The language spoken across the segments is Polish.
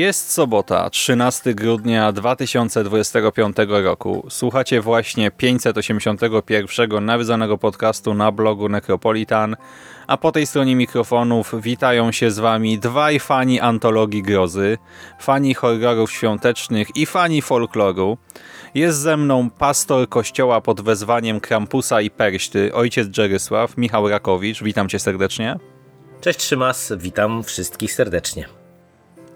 Jest sobota, 13 grudnia 2025 roku. Słuchacie właśnie 581 nawiedzonego podcastu na blogu Necropolitan, a po tej stronie mikrofonów witają się z wami dwaj fani antologii grozy, fani horrorów świątecznych i fani folkloru. Jest ze mną pastor kościoła pod wezwaniem Krampusa i Perśty, ojciec Dżerysław, Michał Rakowicz. Witam cię serdecznie. Cześć Szymas, witam wszystkich serdecznie.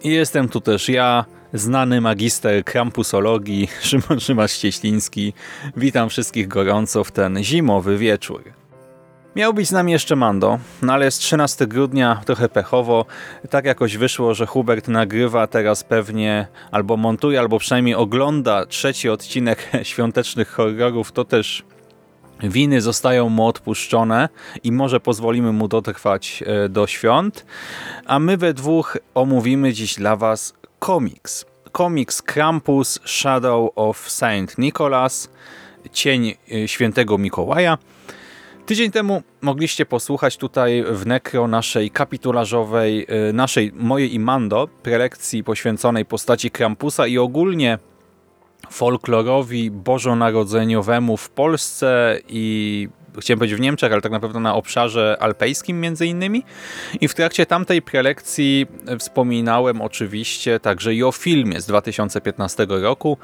Jestem tu też ja, znany magister krampusologii, Szymon Szymasz-Cieśliński. Witam wszystkich gorąco w ten zimowy wieczór. Miał być z nami jeszcze Mando, no ale jest 13 grudnia, trochę pechowo. Tak jakoś wyszło, że Hubert nagrywa teraz pewnie albo montuje, albo przynajmniej ogląda trzeci odcinek świątecznych horrorów. To też winy zostają mu odpuszczone i może pozwolimy mu dotrwać e, do świąt. A my we dwóch omówimy dziś dla Was komiks. Komiks Krampus Shadow of Saint Nicholas, Cień e, Świętego Mikołaja. Tydzień temu mogliście posłuchać tutaj w Necro naszej kapitularzowej, e, naszej, mojej i Mando, prelekcji poświęconej postaci Krampusa i ogólnie folklorowi bożonarodzeniowemu w Polsce i chciałem powiedzieć w Niemczech, ale tak naprawdę na obszarze alpejskim między innymi. I w trakcie tamtej prelekcji wspominałem oczywiście także i o filmie z 2015 roku,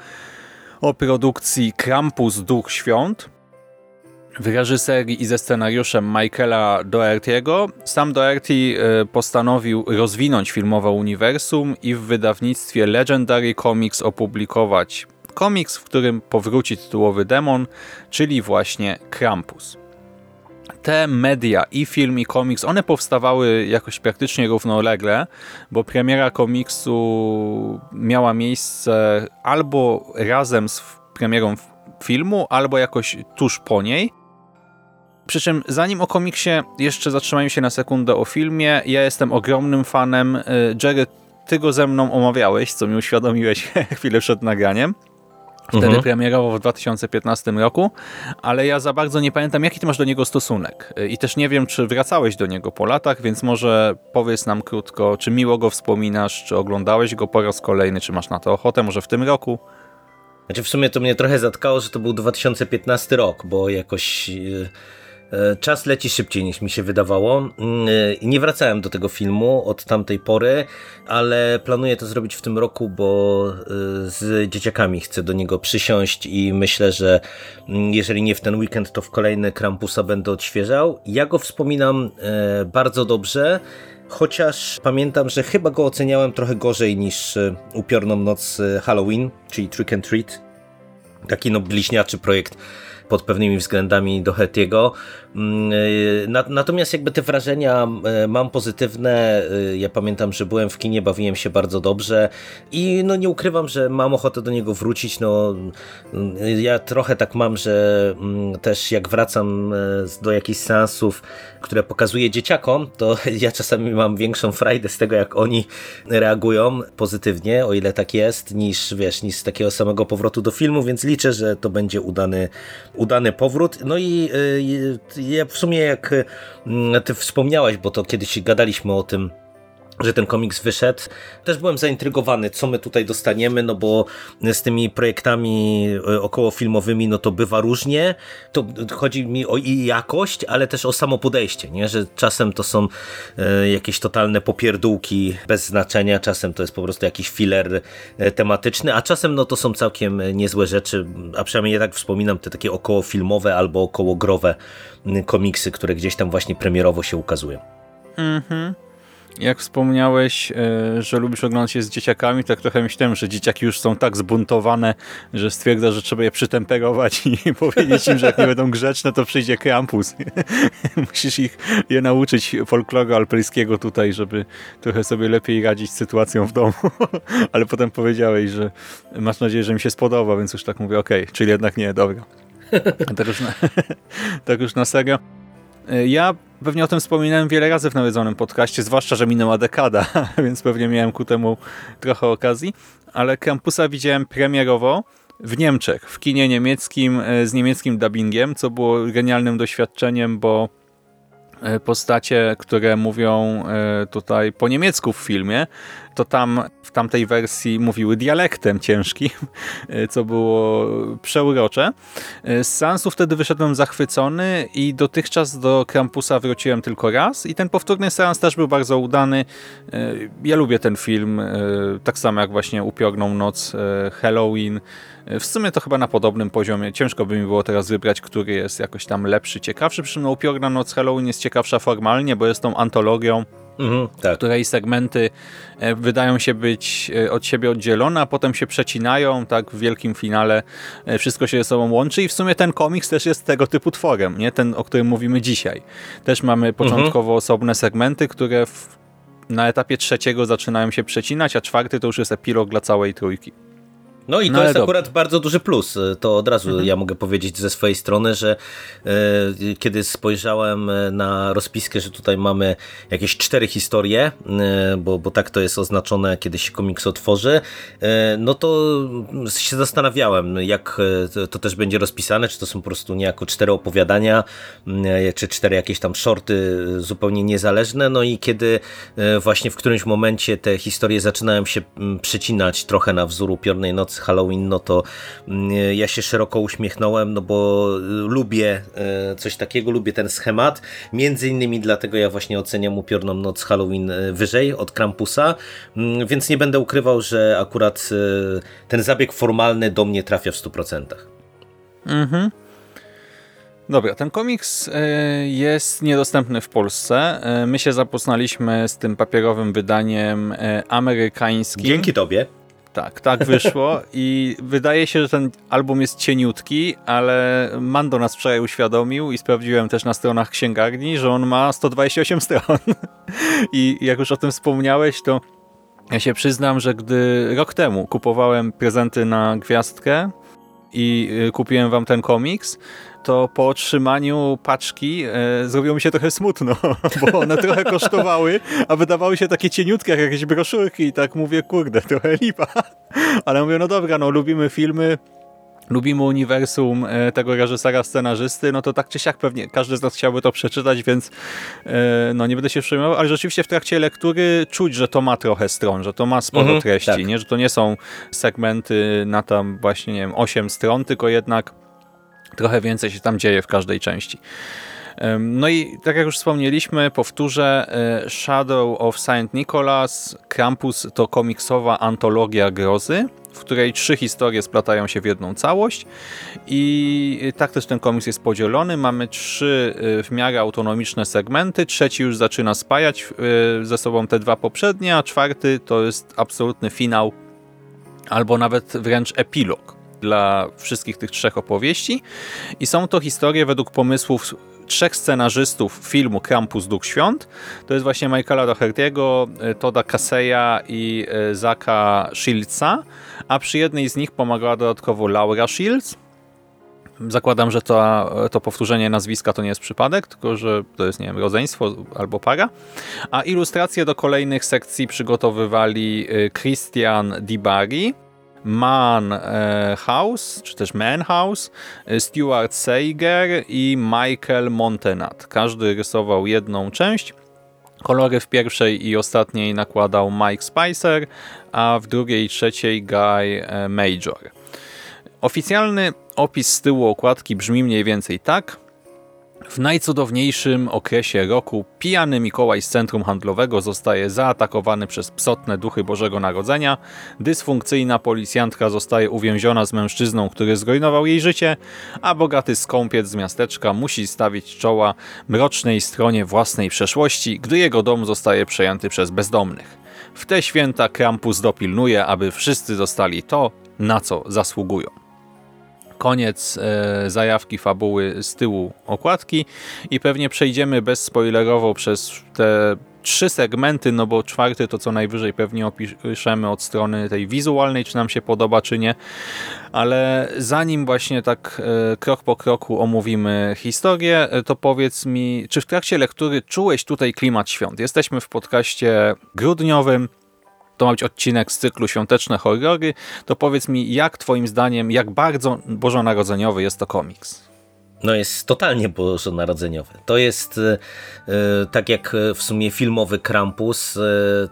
o produkcji Krampus Duch Świąt, w reżyserii i ze scenariuszem Michaela Doherty'ego. Sam Doherty e, postanowił rozwinąć filmowe uniwersum i w wydawnictwie Legendary Comics opublikować komiks, w którym powróci tytułowy demon, czyli właśnie Krampus. Te media, i film, i komiks, one powstawały jakoś praktycznie równolegle, bo premiera komiksu miała miejsce albo razem z premierą filmu, albo jakoś tuż po niej. Przy czym zanim o komiksie jeszcze zatrzymajmy się na sekundę o filmie, ja jestem ogromnym fanem. Y, Jerry, ty go ze mną omawiałeś, co mi uświadomiłeś chwilę przed nagraniem. Wtedy mhm. premierował w 2015 roku, ale ja za bardzo nie pamiętam, jaki ty masz do niego stosunek. I też nie wiem, czy wracałeś do niego po latach, więc może powiedz nam krótko, czy miło go wspominasz, czy oglądałeś go po raz kolejny, czy masz na to ochotę, może w tym roku? Znaczy w sumie to mnie trochę zatkało, że to był 2015 rok, bo jakoś... Yy czas leci szybciej niż mi się wydawało. Mm, e, nie wracałem do tego filmu od tamtej pory, ale planuję to zrobić w tym roku, bo e, z dzieciakami chcę do niego przysiąść i myślę, że mm, jeżeli nie w ten weekend, to w kolejny Krampusa będę odświeżał. Ja go wspominam bardzo dobrze. Chociaż pamiętam, że chyba go oceniałem trochę gorzej niż Upiorną Noc Halloween, czyli Trick and Treat. Taki no bliźniaczy projekt pod pewnymi względami do Hetiego. Mm, y, natomiast jakby te wrażenia y, mam pozytywne. Y, ja pamiętam, że byłem w kinie, bawiłem się bardzo dobrze i no nie ukrywam, że mam ochotę do niego wrócić. No, ja trochę tak mam, że mm, też jak wracam do jakichś seansów, które pokazuję dzieciakom, to ja czasami mam większą frajdę z tego, jak oni reagują pozytywnie, o ile tak jest, niż wiesz, niż z takiego samego powrotu do filmu, więc liczę, że to będzie udany, udany powrót. No i ja w sumie jak mm, ty wspomniałaś, bo to kiedyś gadaliśmy o tym, że ten komiks wyszedł. Też byłem zaintrygowany, co my tutaj dostaniemy, no bo z tymi projektami e, okołofilmowymi, no to bywa różnie. To chodzi mi o i jakość, ale też o samo podejście, nie? że czasem to są e, jakieś totalne popierdółki bez znaczenia, czasem to jest po prostu jakiś filler e, tematyczny, a czasem no to są całkiem niezłe rzeczy, a przynajmniej ja tak wspominam te takie okołofilmowe albo okołogrowe komiksy, które gdzieś tam właśnie premierowo się ukazują. Mhm. Jak wspomniałeś, e, że lubisz oglądać je z dzieciakami, tak trochę myślałem, że dzieciaki już są tak zbuntowane, że stwierdza, że trzeba je przytemperować i powiedzieć im, że jak nie będą grzeczne, to przyjdzie Krampus. Musisz ich je nauczyć folkloru alpejskiego tutaj, żeby trochę sobie lepiej radzić z sytuacją w domu. Ale potem powiedziałeś, że masz nadzieję, że mi się spodoba, więc już tak mówię, okej, okay, czyli jednak nie, dobra. Tak już na, tak już na serio. E, ja pewnie o tym wspominałem wiele razy w nawiedzonym podcaście, zwłaszcza, że minęła dekada, więc pewnie miałem ku temu trochę okazji, ale Krampusa widziałem premierowo w Niemczech, w kinie niemieckim e, z niemieckim dubbingiem, co było genialnym doświadczeniem, bo E, postacie, które mówią tutaj po niemiecku w filmie, to tam w tamtej wersji mówiły dialektem ciężkim, e, co było przeurocze. Z seansu wtedy wyszedłem zachwycony i dotychczas do Krampusa wróciłem tylko raz i ten powtórny seans też był bardzo udany. Ja lubię ten film, tak samo jak właśnie Upiorną Noc, Halloween, w sumie to chyba na podobnym poziomie. Ciężko by mi było teraz wybrać, który jest jakoś tam lepszy, ciekawszy. Przy czym no, Upiorna Noc Halloween jest ciekawsza formalnie, bo jest tą antologią, Mhm, tak. której segmenty e, wydają się być e, od siebie oddzielone, a potem się przecinają, tak w wielkim finale e, wszystko się ze sobą łączy i w sumie ten komiks też jest tego typu tworem, nie ten, o którym mówimy dzisiaj. Też mamy początkowo mhm. osobne segmenty, które w, na etapie trzeciego zaczynają się przecinać, a czwarty to już jest epilog dla całej trójki. No i no to jest akurat bardzo duży plus. To od razu mhm. ja mogę powiedzieć ze swojej strony, że e, kiedy spojrzałem e, na rozpiskę, że tutaj mamy jakieś cztery historie, e, bo, bo tak to jest oznaczone, kiedy się komiks otworzy, e, no to się zastanawiałem, jak to, też będzie rozpisane, czy to są po prostu niejako cztery opowiadania, czy cztery jakieś tam shorty zupełnie niezależne. No i kiedy właśnie w którymś momencie te historie zaczynają się przecinać trochę na wzór upiornej nocy Halloween, no to mm, ja się szeroko uśmiechnąłem, no bo lubię e, coś takiego, lubię ten schemat. Między innymi dlatego ja właśnie oceniam upiorną noc Halloween e, wyżej od Krampusa, mm, więc nie będę ukrywał, że akurat ten zabieg formalny do mnie trafia w 100%. Mhm. Dobra, ten komiks jest niedostępny w Polsce. My się zapoznaliśmy z tym papierowym wydaniem amerykańskim. Dzięki tobie. Tak, tak wyszło i wydaje się, że ten album jest cieniutki, ale Mando nas wczoraj uświadomił i sprawdziłem też na stronach księgarni, że on ma 128 stron. I jak już o tym wspomniałeś, to ja się przyznam, że gdy rok temu kupowałem prezenty na gwiazdkę i y, kupiłem wam ten komiks, to po otrzymaniu paczki e, zrobiło mi się trochę smutno, bo one trochę kosztowały, a wydawały się takie cieniutkie, jak jakieś broszurki i tak mówię, kurde, trochę lipa. Ale mówię, no dobra, no lubimy filmy, lubimy uniwersum e, tego reżysera, scenarzysty, no to tak czy siak pewnie każdy z nas chciałby to przeczytać, więc e, no nie będę się przejmował, ale rzeczywiście w trakcie lektury czuć, że to ma trochę stron, że to ma sporo mhm, treści, tak. nie? że to nie są segmenty na tam właśnie, nie wiem, 8 stron, tylko jednak trochę więcej się tam dzieje w każdej części. No i tak jak już wspomnieliśmy, powtórzę, e, Shadow of Saint Nicholas, Krampus to komiksowa antologia grozy, w której trzy historie splatają się w jedną całość i tak też ten komiks jest podzielony. Mamy trzy e, w miarę autonomiczne segmenty, trzeci już zaczyna spajać e, ze sobą te dwa poprzednie, a czwarty to jest absolutny finał albo nawet wręcz epilog dla wszystkich tych trzech opowieści i są to historie według pomysłów trzech scenarzystów filmu Krampus Duch Świąt. To jest właśnie Michaela Doherty'ego, Toda Kaseya i e, Zaka Shieldsa, a przy jednej z nich pomagała dodatkowo Laura Shields. Zakładam, że to, to powtórzenie nazwiska to nie jest przypadek, tylko że to jest, nie wiem, rodzeństwo albo para. A ilustracje do kolejnych sekcji przygotowywali e, Christian Dibari, Man e, House, czy też Man House, e, Stuart Seiger i Michael Montenat. Każdy rysował jedną część. Kolory w pierwszej i ostatniej nakładał Mike Spicer, a w drugiej i trzeciej Guy e, Major. Oficjalny opis z tyłu okładki brzmi mniej więcej tak. W najcudowniejszym okresie roku pijany Mikołaj z centrum handlowego zostaje zaatakowany przez psotne duchy Bożego Narodzenia, dysfunkcyjna policjantka zostaje uwięziona z mężczyzną, który zrujnował jej życie, a bogaty skąpiec z miasteczka musi stawić czoła mrocznej stronie własnej przeszłości, gdy jego dom zostaje przejęty przez bezdomnych. W te święta Krampus dopilnuje, aby wszyscy dostali to, na co zasługują koniec e, zajawki fabuły z tyłu okładki i pewnie przejdziemy bezspoilerowo przez te trzy segmenty, no bo czwarty to co najwyżej pewnie opiszemy od strony tej wizualnej, czy nam się podoba, czy nie. Ale zanim właśnie tak e, krok po kroku omówimy historię, e, to powiedz mi, czy w trakcie lektury czułeś tutaj klimat świąt? Jesteśmy w podcaście grudniowym, to ma być odcinek z cyklu Świąteczne Horrory, to powiedz mi, jak twoim zdaniem, jak bardzo bożonarodzeniowy jest to komiks? No jest totalnie bożonarodzeniowy. To jest e, e tak jak w sumie filmowy Krampus, e,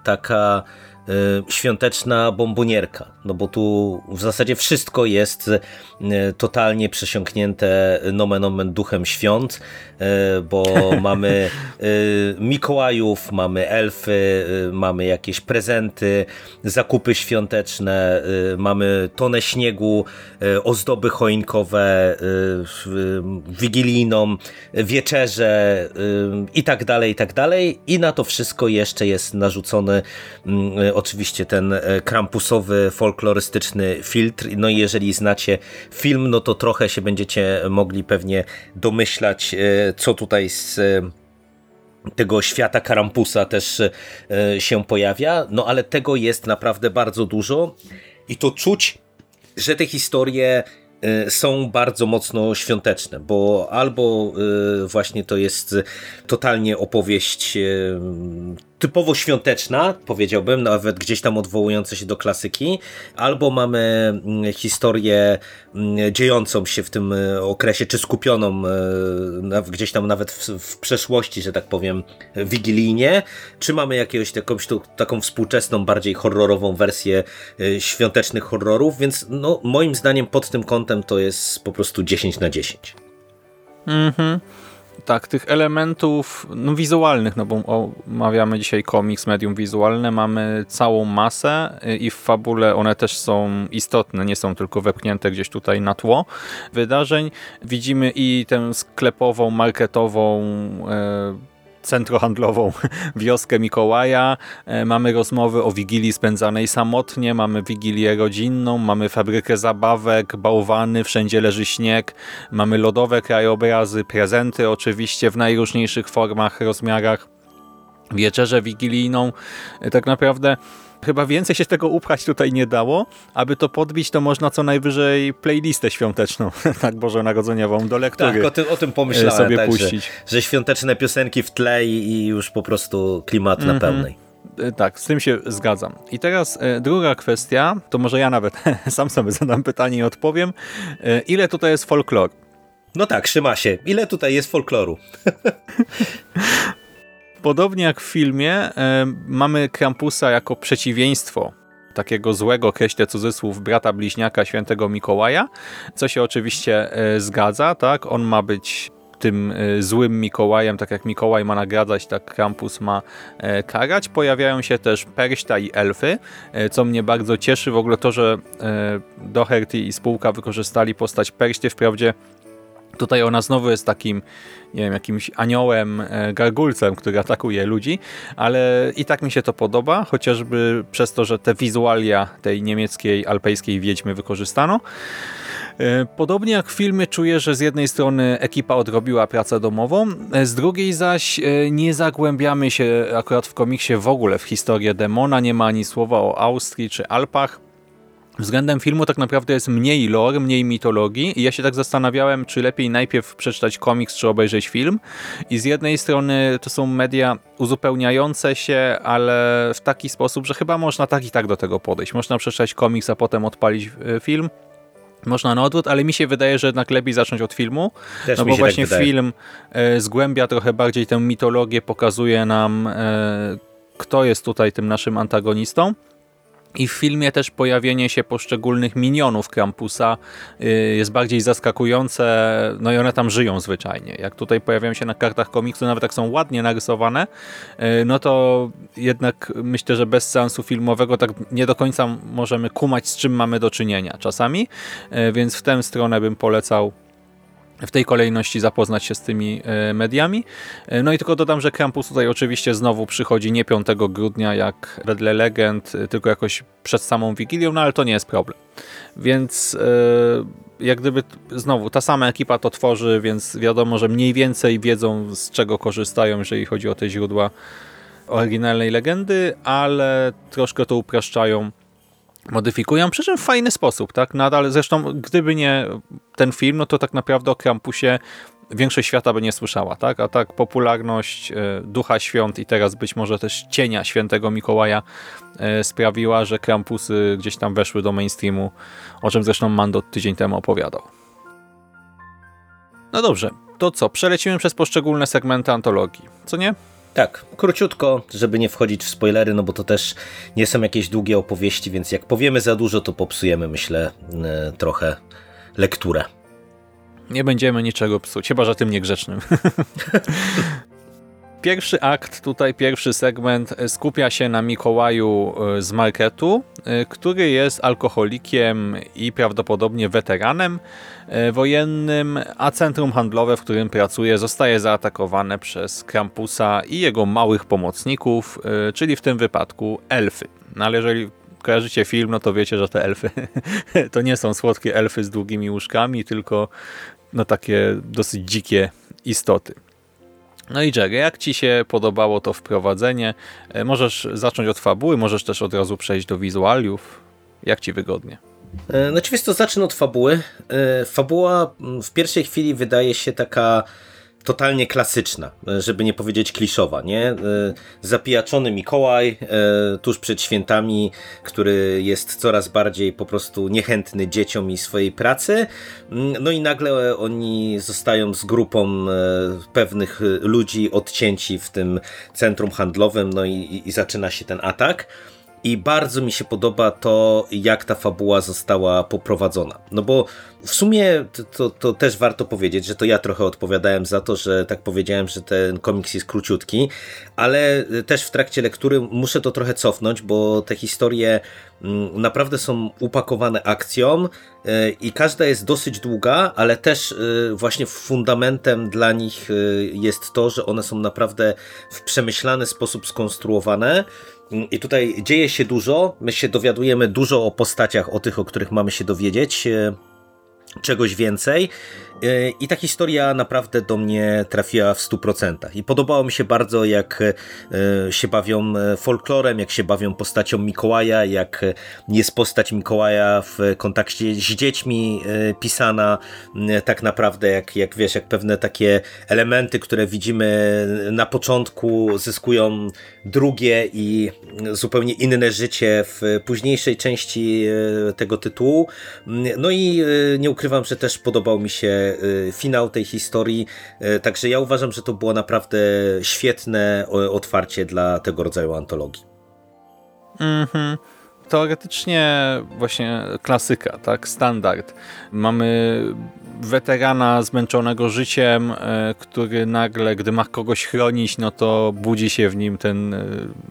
taka świąteczna bombonierka no bo tu w zasadzie wszystko jest e, totalnie przesiąknięte nomen omen duchem świąt, e, bo mamy Mikołajów, mamy elfy, mamy jakieś prezenty, zakupy świąteczne, mamy tonę śniegu, ozdoby choinkowe, wigilijną, wieczerze i tak dalej, i tak dalej. I na to wszystko jeszcze jest narzucony oczywiście ten krampusowy folk folklorystyczny filtr. No i jeżeli znacie film, no to trochę się będziecie mogli pewnie domyślać, e, co tutaj z e, tego świata Karampusa też e, się pojawia. No ale tego jest naprawdę bardzo dużo i to czuć, że te historie są bardzo mocno świąteczne, bo albo właśnie to jest totalnie opowieść typowo świąteczna, powiedziałbym, nawet gdzieś tam odwołująca się do klasyki, albo mamy mm, historię mm, dziejącą się w tym e, okresie, czy skupioną e, gdzieś tam nawet w, w przeszłości, że tak powiem, wigilijnie, czy mamy jakąś taką współczesną, bardziej horrorową wersję e, świątecznych horrorów, więc no, moim zdaniem pod tym kątem to jest po prostu 10 na 10. Mhm. Tak, tych elementów no, wizualnych, no bo omawiamy dzisiaj komiks, medium wizualne, mamy całą masę y, i w fabule one też są istotne, nie są tylko wepchnięte gdzieś tutaj na tło wydarzeń. Widzimy i tę sklepową, marketową e, centrohandlową wioskę Mikołaja. E, mamy rozmowy o Wigilii spędzanej samotnie, mamy Wigilię rodzinną, mamy fabrykę zabawek, bałwany, wszędzie leży śnieg, mamy lodowe krajobrazy, prezenty oczywiście w najróżniejszych formach, rozmiarach, wieczerzę wigilijną. E, tak naprawdę Chyba więcej się tego upchać tutaj nie dało. Aby to podbić, to można co najwyżej playlistę świąteczną, tak bożonarodzeniową, do lektury Tak, o tym, o tym pomyślałem, sobie tak, puścić. Że, że, świąteczne piosenki w tle i, już po prostu klimat mm -hmm. na mhm. pełnej. E, tak, z tym się zgadzam. I teraz e, druga kwestia, to może ja nawet sam sobie zadam pytanie i odpowiem. E, ile tutaj jest folklor? No tak, się. Ile tutaj jest folkloru? Podobnie jak w filmie, e, mamy Krampusa jako przeciwieństwo takiego złego, kreślę cudzysłów, brata bliźniaka świętego Mikołaja, co się oczywiście e, zgadza, tak? On ma być tym e, złym Mikołajem, tak jak Mikołaj ma nagradzać, tak Krampus ma karać. Pojawiają się też Perśta i Elfy, co mnie bardzo cieszy. W ogóle to, że Doherty i spółka wykorzystali postać Perśty, wprawdzie Tutaj ona znowu jest takim, nie wiem, jakimś aniołem, e, gargulcem, który atakuje ludzi, ale i tak mi się to podoba, chociażby przez to, że te wizualia tej niemieckiej, alpejskiej wiedźmy wykorzystano. E, podobnie jak w filmie czuję, że z jednej strony ekipa odrobiła pracę domową, e, z drugiej zaś nie zagłębiamy się akurat w komiksie w ogóle w historię demona, nie ma ani słowa o Austrii czy Alpach. Względem filmu tak naprawdę jest mniej lore, mniej mitologii i ja się tak zastanawiałem, czy lepiej najpierw przeczytać komiks, czy obejrzeć film. I z jednej strony to są media uzupełniające się, ale w taki sposób, że chyba można tak i tak do tego podejść. Można przeczytać komiks, a potem odpalić e, film. Można na odwrót, ale mi się wydaje, że jednak lepiej zacząć od filmu, Też no bo tak właśnie tak film e, zgłębia trochę bardziej tę mitologię, pokazuje nam e, kto jest tutaj tym naszym antagonistą I w filmie też pojawienie się poszczególnych minionów Krampusa y, jest bardziej zaskakujące, no i one tam żyją zwyczajnie. Jak tutaj pojawiają się na kartach komiksu, nawet jak są ładnie narysowane, y, no to jednak myślę, że bez seansu filmowego tak nie do końca możemy kumać, z czym mamy do czynienia czasami, y, więc w tę stronę bym polecał w tej kolejności zapoznać się z tymi e, mediami. E, no i tylko dodam, że Krampus tutaj oczywiście znowu przychodzi nie 5 grudnia jak wedle legend, e, tylko jakoś przed samą Wigilią, no ale to nie jest problem. Więc jak gdyby znowu ta sama ekipa to tworzy, więc wiadomo, że mniej więcej wiedzą z czego korzystają, jeżeli chodzi o te źródła oryginalnej legendy, ale troszkę to upraszczają modyfikują, przy czym w fajny sposób, tak? Nadal, zresztą gdyby nie ten film, no to tak naprawdę o Krampusie większość świata by nie słyszała, tak? A tak popularność e, Ducha Świąt i teraz być może też cienia świętego Mikołaja e, sprawiła, że Krampusy gdzieś tam weszły do mainstreamu, o czym zresztą Mando tydzień temu opowiadał. No dobrze, to co? Przelecimy przez poszczególne segmenty antologii, co nie? Tak, króciutko, żeby nie wchodzić w spoilery, no bo to też nie są jakieś długie opowieści, więc jak powiemy za dużo, to popsujemy, myślę, e, trochę lekturę. Nie będziemy niczego psuć, chyba że tym niegrzecznym. Pierwszy akt, tutaj pierwszy segment skupia się na Mikołaju e, z marketu, e, który jest alkoholikiem i prawdopodobnie weteranem e, wojennym, a centrum handlowe, w którym pracuje, zostaje zaatakowane przez Krampusa i jego małych pomocników, czyli w tym wypadku elfy. No ale jeżeli kojarzycie film, no to wiecie, że te elfy to nie są słodkie elfy z długimi łóżkami, tylko no takie dosyć dzikie istoty. No i Jerry, jak Ci się podobało to wprowadzenie? E, możesz zacząć od fabuły, możesz też od razu przejść do wizualiów. Jak Ci wygodnie? E, no oczywiście zacznę od fabuły. E, fabuła w pierwszej chwili wydaje się taka totalnie klasyczna, żeby nie powiedzieć kliszowa, nie? E, zapijaczony Mikołaj e, tuż przed świętami, który jest coraz bardziej po prostu niechętny dzieciom i swojej pracy, mm, no i nagle oni zostają z grupą e, pewnych ludzi odcięci w tym centrum handlowym, no i, i zaczyna się ten atak. I bardzo mi się podoba to, jak ta fabuła została poprowadzona. No bo w sumie to, to, też warto powiedzieć, że to ja trochę odpowiadałem za to, że tak powiedziałem, że ten komiks jest króciutki, ale też w trakcie lektury muszę to trochę cofnąć, bo te historie mm, naprawdę są upakowane akcją e, i każda jest dosyć długa, ale też e, właśnie fundamentem dla nich e, jest to, że one są naprawdę w przemyślany sposób skonstruowane i tutaj dzieje się dużo, my się dowiadujemy dużo o postaciach, o tych, o których mamy się dowiedzieć, e, czegoś więcej. I ta historia naprawdę do mnie trafiła w 100%. I podobało mi się bardzo, jak e, się bawią e, folklorem, jak się bawią postacią Mikołaja, jak jest postać Mikołaja w kontakcie z dziećmi e, pisana. Tak naprawdę, jak, jak wiesz, jak pewne takie elementy, które widzimy na początku, zyskują drugie i zupełnie inne życie w późniejszej części tego tytułu. No i nie ukrywam, że też podobał mi się finał tej historii. Y, także ja uważam, że to było naprawdę świetne otwarcie dla tego rodzaju antologii. Mhm. Teoretycznie właśnie klasyka, tak? Standard. Mamy weterana zmęczonego życiem, e, który nagle, gdy ma kogoś chronić, no to budzi się w nim ten, e,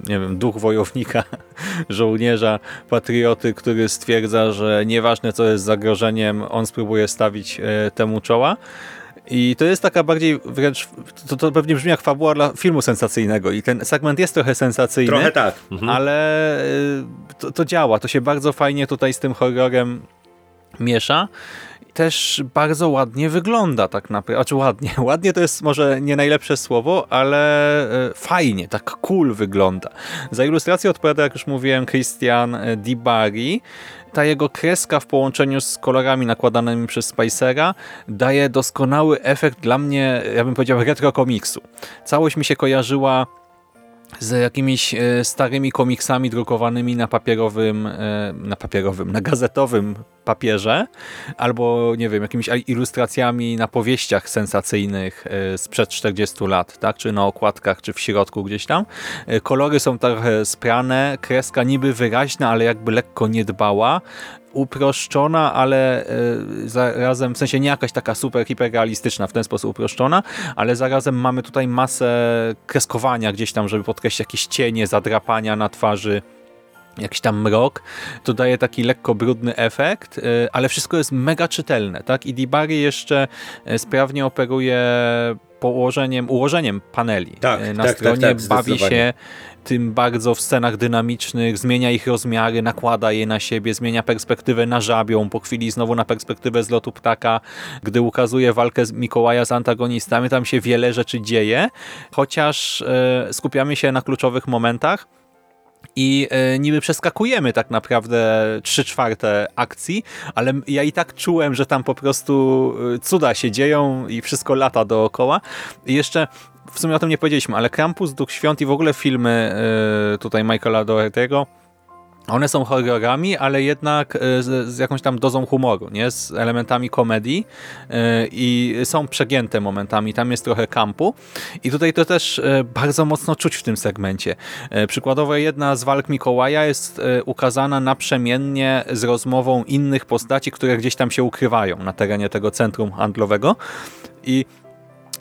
nie wiem, duch wojownika, żołnierza, patrioty, który stwierdza, że nieważne co jest zagrożeniem, on spróbuje stawić e, temu czoła. I to jest taka bardziej wręcz, to, to pewnie brzmi jak fabuła dla filmu sensacyjnego i ten segment jest trochę sensacyjny. Trochę tak. Mhm. Ale to, to działa, to się bardzo fajnie tutaj z tym horrorem miesza też bardzo ładnie wygląda tak naprawdę. Znaczy ładnie. Ładnie to jest może nie najlepsze słowo, ale e, fajnie, tak cool wygląda. Za ilustrację odpowiada, jak już mówiłem, Christian e, Dibari. Ta jego kreska w połączeniu z kolorami nakładanymi przez Spicera daje doskonały efekt dla mnie, ja bym powiedział, retro komiksu. Całość mi się kojarzyła z jakimiś e, starymi komiksami drukowanymi na papierowym, e, na papierowym, na gazetowym papierze, albo nie wiem, jakimiś ilustracjami na powieściach sensacyjnych e, sprzed 40 lat, tak? czy na okładkach, czy w środku gdzieś tam. Kolory są trochę sprane, kreska niby wyraźna, ale jakby lekko niedbała uproszczona, ale e, zarazem, w sensie nie jakaś taka super hiperrealistyczna, w ten sposób uproszczona, ale zarazem mamy tutaj masę kreskowania gdzieś tam, żeby podkreślić jakieś cienie, zadrapania na twarzy, jakiś tam mrok, to daje taki lekko brudny efekt, e, ale wszystko jest mega czytelne, tak? I Dibari jeszcze e, sprawnie operuje położeniem, ułożeniem paneli tak, na tak, stronie, tak, tak, bawi się tym bardzo w scenach dynamicznych, zmienia ich rozmiary, nakłada je na siebie, zmienia perspektywę na żabią, po chwili znowu na perspektywę z lotu ptaka, gdy ukazuje walkę z Mikołaja z antagonistami, tam się wiele rzeczy dzieje, chociaż e, skupiamy się na kluczowych momentach, i e, niby przeskakujemy tak naprawdę trzy czwarte akcji, ale ja i tak czułem, że tam po prostu e, cuda się dzieją i wszystko lata dookoła. I jeszcze w sumie o tym nie powiedzieliśmy, ale Krampus, Duch Świąt i w ogóle filmy y, tutaj Michaela Doherty'ego one są horrorami, ale jednak y, z, z, jakąś tam dozą humoru, nie? z elementami komedii yy, i są przegięte momentami, tam jest trochę kampu i tutaj to też yy, bardzo mocno czuć w tym segmencie. Przykładowo jedna z walk Mikołaja jest ukazana naprzemiennie z rozmową innych postaci, które gdzieś tam się ukrywają na terenie tego centrum handlowego i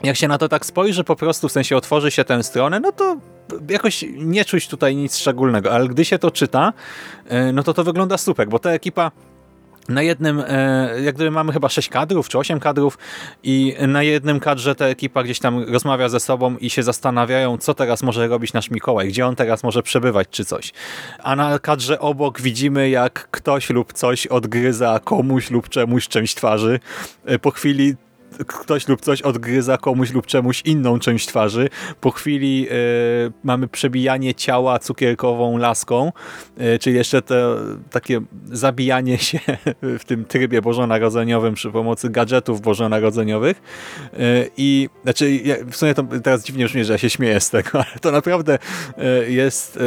jak się na to tak spojrzy, po prostu w sensie otworzy się tę stronę, no to jakoś nie czuć tutaj nic szczególnego, ale gdy się to czyta, e, no to to wygląda super, bo ta ekipa na jednym, e, jak gdyby mamy chyba 6 kadrów czy 8 kadrów i na jednym kadrze ta ekipa gdzieś tam rozmawia ze sobą i się zastanawiają, co teraz może robić nasz Mikołaj, gdzie on teraz może przebywać czy coś. A na kadrze obok widzimy, jak ktoś lub coś odgryza komuś lub czemuś część twarzy. E, po chwili ktoś lub coś odgryza komuś lub czemuś inną część twarzy. Po chwili y, mamy przebijanie ciała cukierkową laską, y, czyli jeszcze to takie zabijanie się w tym trybie bożonarodzeniowym przy pomocy gadżetów bożonarodzeniowych. Y, I znaczy, ja, w sumie to teraz dziwnie brzmi, że ja się śmieję z tego, ale to naprawdę jest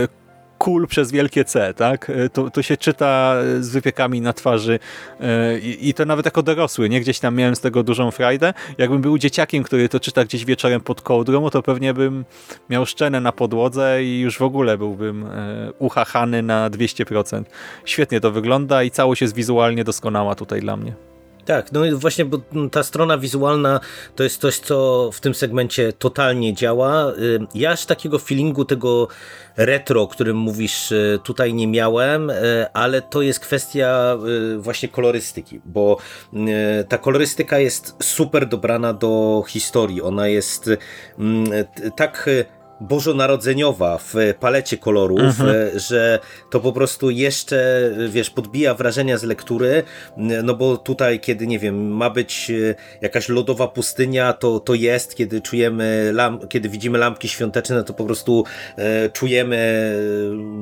cool przez wielkie C, tak? E, to, to się czyta z wypiekami na twarzy e, i, i to nawet jako dorosły, nie? Gdzieś tam miałem z tego dużą frajdę. Jakbym był dzieciakiem, który to czyta gdzieś wieczorem pod kołdrą, to pewnie bym miał szczenę na podłodze i już w ogóle byłbym e, uchachany na 200%. Świetnie to wygląda i całość jest wizualnie doskonała tutaj dla mnie. Tak, no właśnie, bo ta strona wizualna to jest coś, co w tym segmencie totalnie działa. Y, ja aż takiego feelingu tego retro, o którym mówisz, y, tutaj nie miałem, y, ale to jest kwestia właśnie kolorystyki, bo ta kolorystyka jest super dobrana do historii. Ona jest mm, tak bożonarodzeniowa w palecie kolorów, mhm. E, że to po prostu jeszcze, wiesz, podbija wrażenia z lektury, no bo tutaj, kiedy, nie wiem, ma być e, jakaś lodowa pustynia, to, to jest, kiedy czujemy, lamp, kiedy widzimy lampki świąteczne, to po prostu e, czujemy,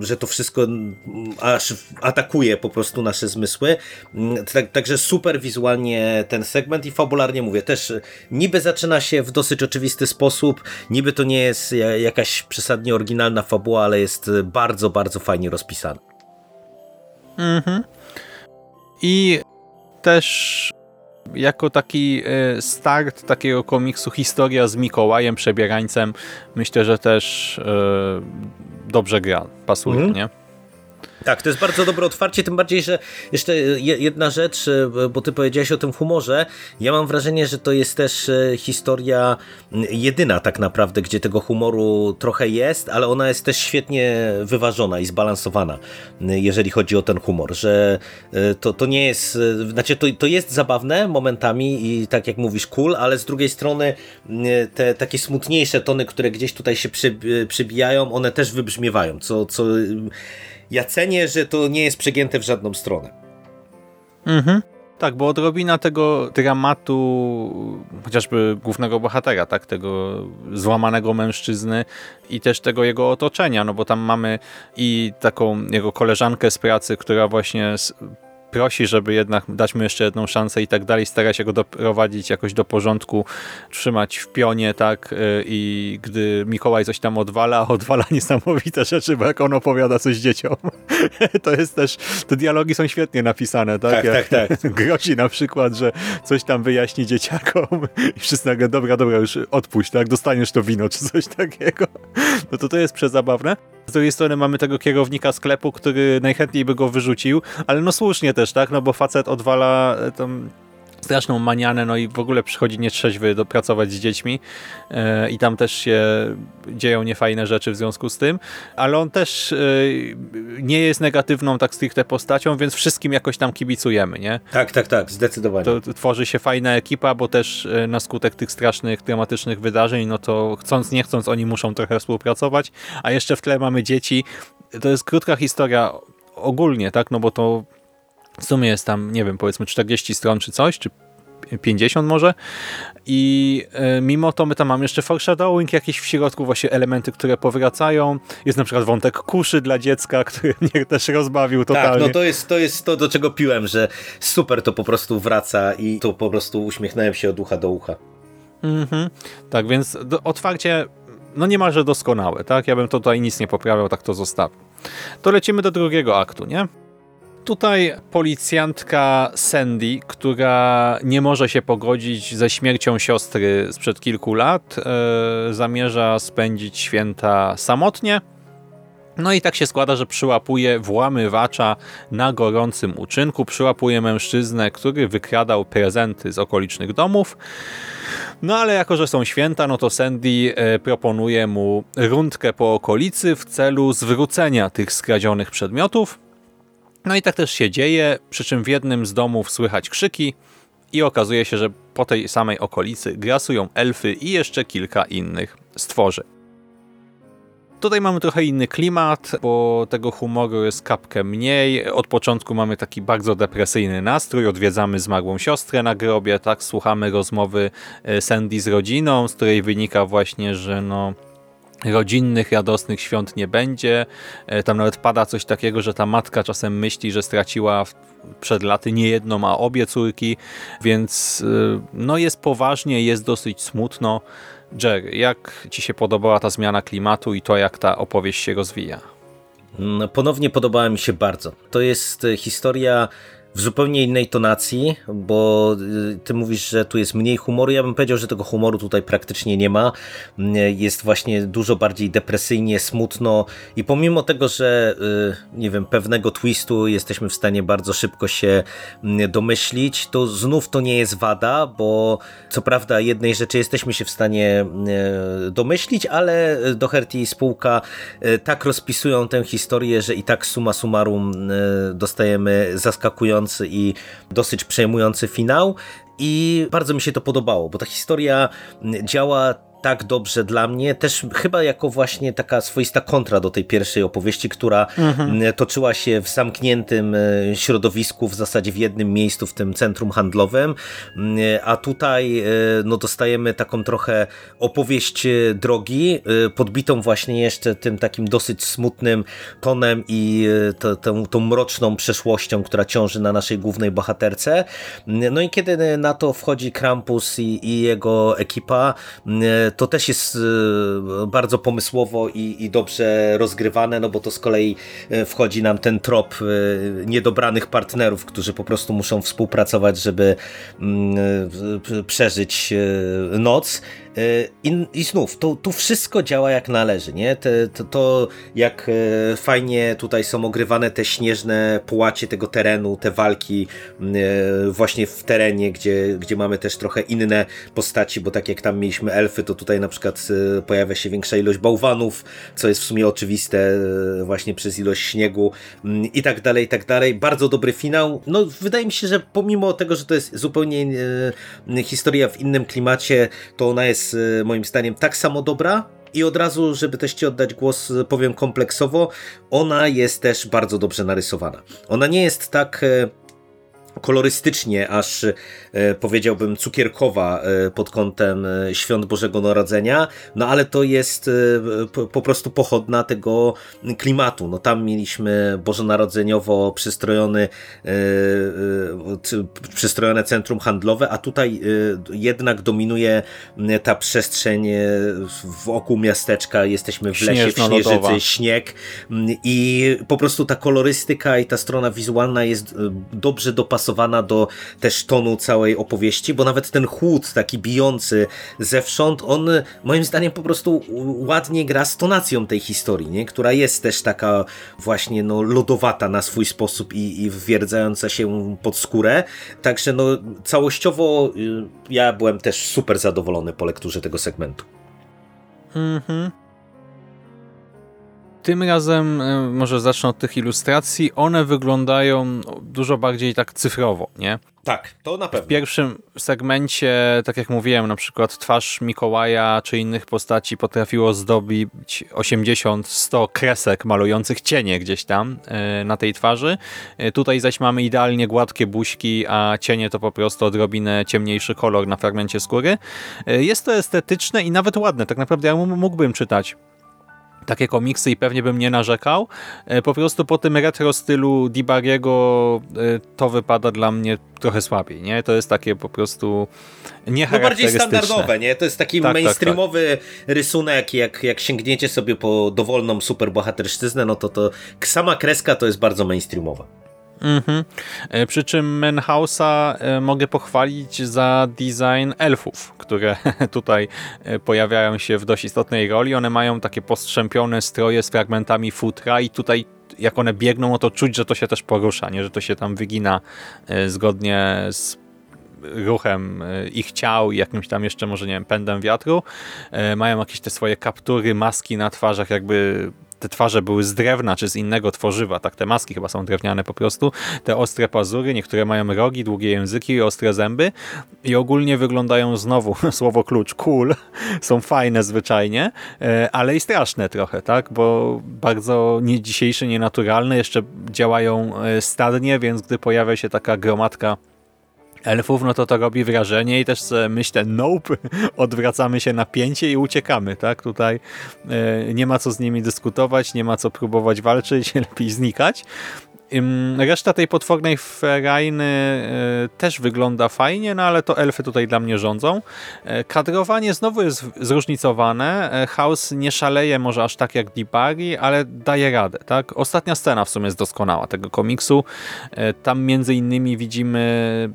że to wszystko aż atakuje po prostu nasze zmysły. Tak, także super wizualnie ten segment i fabularnie mówię, też niby zaczyna się w dosyć oczywisty sposób, niby to nie jest jakaś przesadnie oryginalna fabuła, ale jest bardzo, bardzo fajnie rozpisana. Mhm. I też jako taki e, start takiego komiksu historia z Mikołajem Przebierańcem myślę, że też e, dobrze gra, pasuje, mhm. nie? Tak, to jest bardzo dobre otwarcie, tym bardziej, że jeszcze jedna rzecz, e, bo ty powiedziałeś o tym humorze. Ja mam wrażenie, że to jest też e, historia jedyna tak naprawdę, gdzie tego humoru trochę jest, ale ona jest też świetnie wyważona i zbalansowana, jeżeli chodzi o ten humor, że e, to, to nie jest, znaczy to, to jest zabawne momentami i tak jak mówisz cool, ale z drugiej strony te takie smutniejsze tony, które gdzieś tutaj się przy, przybijają, one też wybrzmiewają, co, co ja cenię, że to nie jest przegięte w żadną stronę. Mhm. Tak, bo odrobina tego dramatu chociażby głównego bohatera, tak, tego złamanego mężczyzny i też tego jego otoczenia, no bo tam mamy i taką jego koleżankę z pracy, która właśnie prosi, żeby jednak dać mu jeszcze jedną szansę i tak dalej, stara się go doprowadzić jakoś do porządku, trzymać w pionie, tak, y, i gdy Mikołaj coś tam odwala, odwala niesamowite rzeczy, bo jak on opowiada coś dzieciom. to jest też, te dialogi są świetnie napisane, tak? Tak, jak tak, tak. Grozi na przykład, że coś tam wyjaśni dzieciakom i wszyscy nagle, dobra, dobra, już odpuść, tak, dostaniesz to wino, czy coś takiego. No to to jest przezabawne. Z drugiej strony mamy tego kierownika sklepu, który najchętniej by go wyrzucił, ale no słusznie też, tak, no bo facet odwala tam straszną manianę, no i w ogóle przychodzi nietrzeźwy do pracować z dziećmi e, i tam też się dzieją niefajne rzeczy w związku z tym, ale on też e, nie jest negatywną tak stricte postacią, więc wszystkim jakoś tam kibicujemy, nie? Tak, tak, tak, zdecydowanie. To, to tworzy się fajna ekipa, bo też e, na skutek tych strasznych, dramatycznych wydarzeń, no to chcąc, nie chcąc, oni muszą trochę współpracować, a jeszcze w tle mamy dzieci. To jest krótka historia ogólnie, tak, no bo to w sumie jest tam, nie wiem, powiedzmy 40 stron czy coś, czy 50 może i y, mimo to my tam mamy jeszcze foreshadowing jakieś w środku, właśnie elementy, które powracają. Jest na przykład wątek kuszy dla dziecka, który mnie też rozbawił totalnie. Tak, no to jest, to jest to, do czego piłem, że super to po prostu wraca i to po prostu uśmiechnąłem się od ucha do ucha. Mhm. Tak, więc otwarcie no niemalże doskonałe, tak? Ja bym tutaj nic nie poprawiał, tak to zostawił. To lecimy do drugiego aktu, nie? Tutaj policjantka Sandy, która nie może się pogodzić ze śmiercią siostry sprzed kilku lat, e, zamierza spędzić święta samotnie. No i tak się składa, że przyłapuje włamywacza na gorącym uczynku. Przyłapuje mężczyznę, który wykradał prezenty z okolicznych domów. No ale jako, że są święta, no to Sandy e, proponuje mu rundkę po okolicy w celu zwrócenia tych skradzionych przedmiotów. No i tak też się dzieje, przy czym w jednym z domów słychać krzyki i okazuje się, że po tej samej okolicy grasują elfy i jeszcze kilka innych stworzy. Tutaj mamy trochę inny klimat, bo tego humoru jest kapkę mniej. Od początku mamy taki bardzo depresyjny nastrój, odwiedzamy zmarłą siostrę na grobie, tak, słuchamy rozmowy e, Sandy z rodziną, z której wynika właśnie, że no rodzinnych, radosnych świąt nie będzie. E, tam nawet pada coś takiego, że ta matka czasem myśli, że straciła przed laty nie jedną, a obie córki, więc e, no jest poważnie, jest dosyć smutno. Jerry, jak Ci się podobała ta zmiana klimatu i to, jak ta opowieść się rozwija? Mm, ponownie podobała mi się bardzo. To jest e, historia w zupełnie innej tonacji, bo y, ty mówisz, że tu jest mniej humoru. Ja bym powiedział, że tego humoru tutaj praktycznie nie ma. Mm, jest właśnie dużo bardziej depresyjnie, smutno i pomimo tego, że y, nie wiem, pewnego twistu jesteśmy w stanie bardzo szybko się mm, domyślić, to znów to nie jest wada, bo co prawda jednej rzeczy jesteśmy się w stanie y, domyślić, ale Doherty i spółka tak rozpisują tę historię, że i tak suma summarum dostajemy zaskakujące i dosyć przejmujący finał. I bardzo mi się to podobało, bo ta historia działa tak dobrze dla mnie, też chyba jako właśnie taka swoista kontra do tej pierwszej opowieści, która mhm. toczyła się w zamkniętym e, środowisku, w zasadzie w jednym miejscu, w tym centrum handlowym, a tutaj e, no, dostajemy taką trochę opowieść e, drogi, podbitą właśnie jeszcze tym takim dosyć smutnym tonem i to, tą, tą mroczną przeszłością, która ciąży na naszej głównej bohaterce. No i kiedy na to wchodzi Krampus i, i jego ekipa, to też jest e, bardzo pomysłowo i, i, dobrze rozgrywane, no bo to z kolei e, wchodzi nam ten trop e, niedobranych partnerów, którzy po prostu muszą współpracować, żeby mm, przeżyć noc. I, i znów, to, tu wszystko działa jak należy, nie? To, to, jak fajnie tutaj są ogrywane te śnieżne połacie tego terenu, te walki właśnie w terenie, gdzie, gdzie mamy też trochę inne postaci, bo tak jak tam mieliśmy elfy, to tutaj na przykład pojawia się większa ilość bałwanów, co jest w sumie oczywiste właśnie przez ilość śniegu i tak dalej, i tak dalej. Bardzo dobry finał. No, wydaje mi się, że pomimo tego, że to jest zupełnie historia w innym klimacie, to ona jest moim zdaniem tak samo dobra, i od razu, żeby też Ci oddać głos, powiem kompleksowo, ona jest też bardzo dobrze narysowana. Ona nie jest tak kolorystycznie aż e, powiedziałbym cukierkowa e, pod kątem e, świąt Bożego Narodzenia, no ale to jest po prostu pochodna tego klimatu. No tam mieliśmy bożonarodzeniowo przystrojony przystrojone centrum handlowe, a tutaj jednak dominuje ta przestrzeń wokół miasteczka, jesteśmy w lesie, w śnieżycy, śnieg. I po prostu ta kolorystyka i ta strona wizualna jest dobrze dopasowana dopasowana do też tonu całej opowieści, bo nawet ten chłód taki bijący zewsząd, on moim zdaniem po prostu ładnie gra z tonacją tej historii, nie? która jest też taka właśnie no, lodowata na swój sposób i, i wwierdzająca się pod skórę. Także no, całościowo y, ja byłem też super zadowolony po lekturze tego segmentu. Mhm. Tym razem, e, może zacznę od tych ilustracji, one wyglądają dużo bardziej tak cyfrowo, nie? Tak, to na pewno. W pierwszym segmencie, tak jak mówiłem, na przykład twarz Mikołaja czy innych postaci potrafiło zdobić 80-100 kresek malujących cienie gdzieś tam e, na tej twarzy. E, tutaj zaś mamy idealnie gładkie buźki, a cienie to po prostu odrobinę ciemniejszy kolor na fragmencie skóry. Jest to estetyczne i nawet ładne. Tak naprawdę ja mógłbym czytać takie komiksy i pewnie bym nie narzekał. E, po prostu po tym retro stylu Dibariego e, to wypada dla mnie trochę słabiej, nie? To jest takie po prostu nie No bardziej standardowe, nie? To jest taki tak, mainstreamowy tak, tak. rysunek, jak, jak sięgniecie sobie po dowolną superbohaterszczyznę, no to to sama kreska to jest bardzo mainstreamowa. Mhm. E, przy czym Menhausa e, mogę pochwalić za design elfów, które tutaj e, pojawiają się w dość istotnej roli. One mają takie postrzępione stroje z fragmentami futra i tutaj jak one biegną, no to czuć, że to się też porusza, nie? że to się tam wygina zgodnie z ruchem ich ciał i jakimś tam jeszcze może, nie wiem, pędem wiatru. Mają jakieś te swoje kaptury, maski na twarzach, jakby te twarze były z drewna czy z innego tworzywa, tak te maski chyba są drewniane po prostu, te ostre pazury, niektóre mają rogi, długie języki i ostre zęby i ogólnie wyglądają znowu, słowo klucz, cool, są fajne zwyczajnie, e, ale i straszne trochę, tak, bo bardzo nie dzisiejsze, nienaturalne, jeszcze działają e, stadnie, więc gdy pojawia się taka gromadka elfów, no to to robi wrażenie i też myślę, nope, odwracamy się napięcie i uciekamy, tak? Tutaj e, nie ma co z nimi dyskutować, nie ma co próbować walczyć, lepiej znikać. Reszta tej potwornej ferajny e, też wygląda fajnie, no ale to elfy tutaj dla mnie rządzą. E, kadrowanie znowu jest zróżnicowane. House nie szaleje może aż tak jak Dibari, ale daje radę. Tak? Ostatnia scena w sumie jest doskonała tego komiksu. Tam między innymi widzimy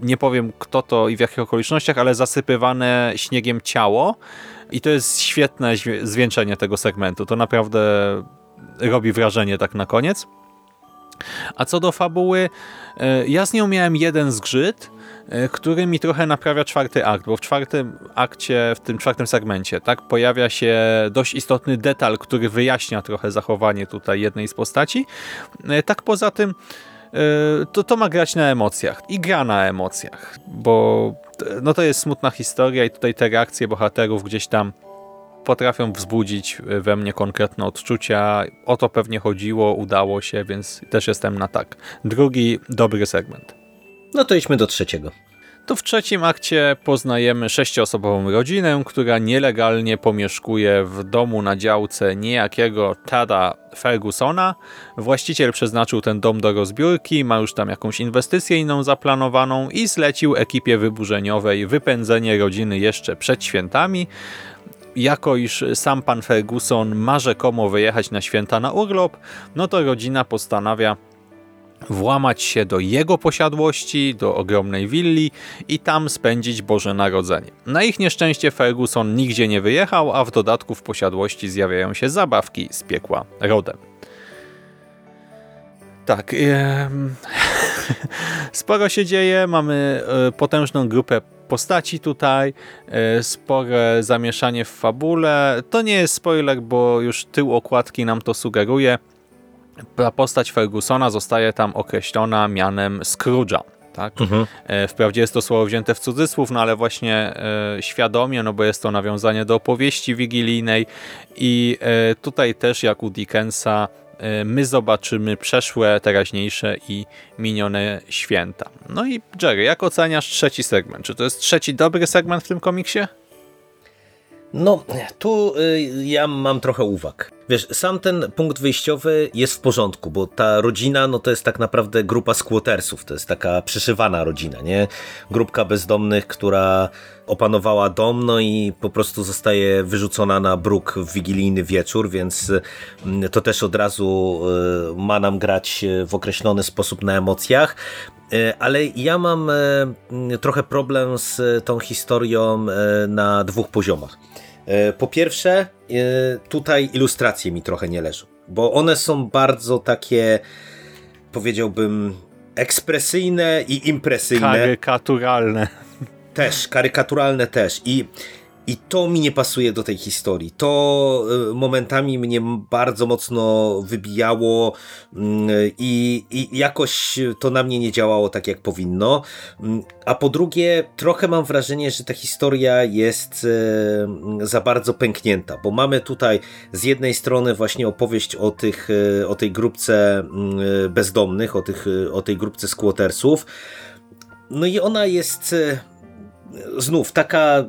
nie powiem kto to i w jakich okolicznościach, ale zasypywane śniegiem ciało i to jest świetne zwieńczenie tego segmentu. To naprawdę robi wrażenie tak na koniec. A co do fabuły, e, ja z nią miałem jeden zgrzyt, e, który mi trochę naprawia czwarty akt, bo w czwartym akcie, w tym czwartym segmencie, tak, pojawia się dość istotny detal, który wyjaśnia trochę zachowanie tutaj jednej z postaci. E, tak poza tym to, to ma grać na emocjach i gra na emocjach, bo no to jest smutna historia i tutaj te reakcje bohaterów gdzieś tam potrafią wzbudzić we mnie konkretne odczucia. O to pewnie chodziło, udało się, więc też jestem na tak. Drugi dobry segment. No to idźmy do trzeciego to w trzecim akcie poznajemy sześcioosobową rodzinę, która nielegalnie pomieszkuje w domu na działce niejakiego Tada Fergusona. Właściciel przeznaczył ten dom do rozbiórki, ma już tam jakąś inwestycję inną zaplanowaną i zlecił ekipie wyburzeniowej wypędzenie rodziny jeszcze przed świętami jako iż sam pan Ferguson ma rzekomo wyjechać na święta na urlop, no to rodzina postanawia włamać się do jego posiadłości, do ogromnej willi i tam spędzić Boże Narodzenie. Na ich nieszczęście Ferguson nigdzie nie wyjechał, a w dodatku w posiadłości zjawiają się zabawki z piekła rodem. Tak, ee, sporo się dzieje, mamy e, potężną grupę postaci tutaj, e, spore zamieszanie w fabule. To nie jest spoiler, bo już tył okładki nam to sugeruje postać Fergusona zostaje tam określona mianem Scrooge'a. Tak? Mhm. E, wprawdzie jest to słowo wzięte w cudzysłów, no ale właśnie e, świadomie, no bo jest to nawiązanie do opowieści wigilijnej i e, tutaj też jak u Dickensa e, my zobaczymy przeszłe, teraźniejsze i minione święta. No i Jerry, jak oceniasz trzeci segment? Czy to jest trzeci dobry segment w tym komiksie? No, tu y, ja mam trochę uwag. Wiesz, sam ten punkt wyjściowy jest w porządku, bo ta rodzina, no to jest tak naprawdę grupa squattersów, to jest taka przeszywana rodzina, nie? Grupka bezdomnych, która opanowała dom, no i po prostu zostaje wyrzucona na bruk w wigilijny wieczór, więc mm, to też od razu y, ma nam grać w określony sposób na emocjach. Y, ale ja mam y, trochę problem z tą historią na dwóch poziomach. E, po pierwsze, e, tutaj ilustracje mi trochę nie leżą, bo one są bardzo takie, powiedziałbym, ekspresyjne i impresyjne. Karykaturalne. Też, karykaturalne też. I i to mi nie pasuje do tej historii. To y, momentami mnie bardzo mocno wybijało mm, i, i, jakoś to na mnie nie działało tak, jak powinno. Mm, a po drugie, trochę mam wrażenie, że ta historia jest y, za bardzo pęknięta, bo mamy tutaj z jednej strony właśnie opowieść o, tych, y, o tej grupce mm, bezdomnych, o, tych, o tej grupce squattersów. No i ona jest znów taka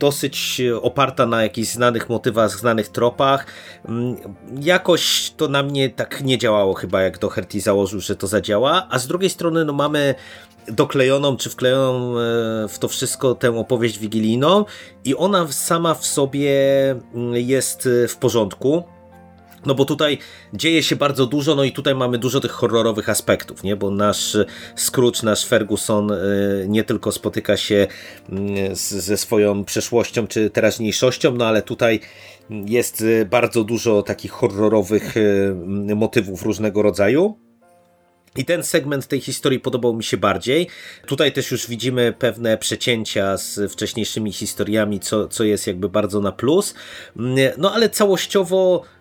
dosyć oparta na jakichś znanych motywach, znanych tropach. Mm, jakoś to na mnie tak nie działało chyba, jak Doherty założył, że to zadziała, a z drugiej strony no mamy doklejoną czy wklejoną e, w to wszystko tę opowieść wigilijną i ona sama w sobie mm, jest w porządku no bo tutaj dzieje się bardzo dużo, no i tutaj mamy dużo tych horrorowych aspektów, nie? Bo nasz Scrooge, nasz Ferguson y, nie tylko spotyka się y, ze swoją przeszłością czy teraźniejszością, no ale tutaj jest y, bardzo dużo takich horrorowych motywów różnego rodzaju. I ten segment tej historii podobał mi się bardziej. Tutaj też już widzimy pewne przecięcia z wcześniejszymi historiami, co, co jest jakby bardzo na plus. No ale całościowo Mm,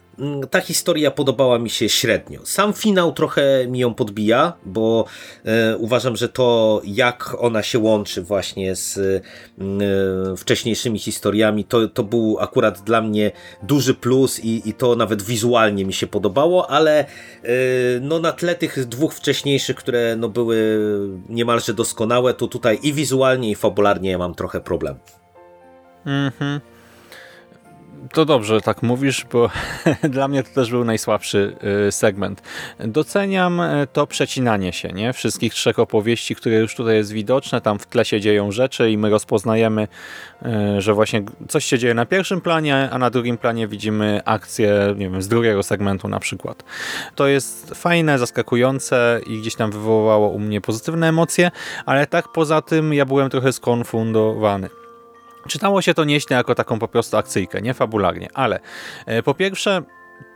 ta historia podobała mi się średnio. Sam finał trochę mi ją podbija, bo e, uważam, że to jak ona się łączy właśnie z e, wcześniejszymi historiami, to, to był akurat dla mnie duży plus i, i to nawet wizualnie mi się podobało, ale e, no na tle tych dwóch wcześniejszych, które no były niemalże doskonałe, to tutaj i wizualnie i fabularnie ja mam trochę problem. Mhm. To dobrze, tak mówisz, bo dla mnie to też był najsłabszy y, segment. Doceniam y, to przecinanie się, nie? Wszystkich trzech opowieści, które już tutaj jest widoczne, tam w tle się dzieją rzeczy i my rozpoznajemy, y, że właśnie coś się dzieje na pierwszym planie, a na drugim planie widzimy akcję, nie wiem, z drugiego segmentu na przykład. To jest fajne, zaskakujące i gdzieś tam wywołało u mnie pozytywne emocje, ale tak poza tym ja byłem trochę skonfundowany. Czytało się to nieźle jako taką po prostu akcyjkę, nie fabularnie, ale e, po pierwsze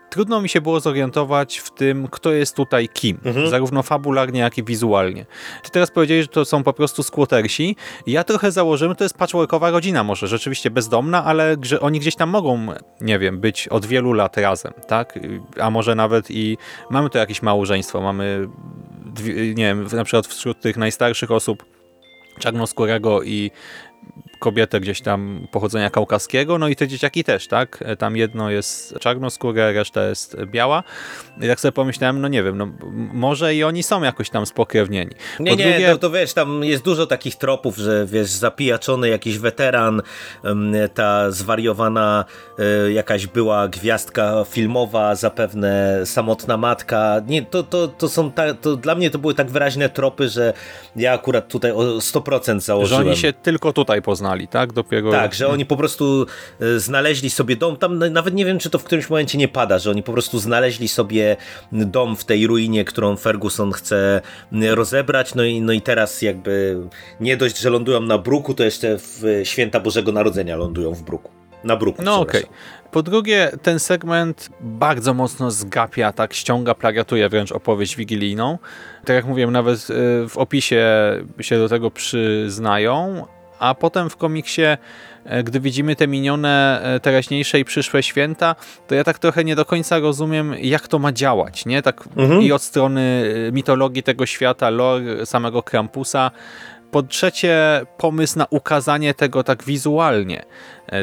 trudno mi się było zorientować w tym, kto jest tutaj kim, mhm. zarówno fabularnie, jak i wizualnie. Ty teraz powiedziałeś, że to są po prostu squattersi. Ja trochę założyłem, że to jest patchworkowa rodzina może, rzeczywiście bezdomna, ale że oni gdzieś tam mogą, nie wiem, być od wielu lat razem, tak? A może nawet i mamy tu jakieś małżeństwo, mamy, nie wiem, na przykład wśród tych najstarszych osób czarnoskórego i kobietę gdzieś tam pochodzenia kaukaskiego, no i te dzieciaki też, tak? Tam jedno jest czarnoskóre, reszta jest biała. I tak sobie pomyślałem, no nie wiem, no może i oni są jakoś tam spokrewnieni. Po nie, drugie... nie, to, to wiesz, tam jest dużo takich tropów, że wiesz, zapijaczony jakiś weteran, ta zwariowana e, jakaś była gwiazdka filmowa, zapewne samotna matka. Nie, to, to, to są, ta, to dla mnie to były tak wyraźne tropy, że ja akurat tutaj o 100% założyłem. Że oni się tylko tutaj poznali poznali, tak? Dopiero... Tak, że oni po prostu e, znaleźli sobie dom, tam nawet nie wiem, czy to w którymś momencie nie pada, że oni po prostu znaleźli sobie dom w tej ruinie, którą Ferguson chce rozebrać, no i, no i teraz jakby nie dość, że lądują na bruku, to jeszcze w święta Bożego Narodzenia lądują w bruku. Na bruku. No okej. Okay. Po drugie, ten segment bardzo mocno zgapia, tak ściąga, plagiatuje wręcz opowieść wigilijną. Tak jak mówiłem, nawet e, w opisie się do tego przyznają, a potem w komiksie, e, gdy widzimy te minione, e, teraźniejsze i przyszłe święta, to ja tak trochę nie do końca rozumiem, jak to ma działać, nie? Tak mhm. i od strony e, mitologii tego świata, lore samego Krampusa, Po trzecie, pomysł na ukazanie tego tak wizualnie,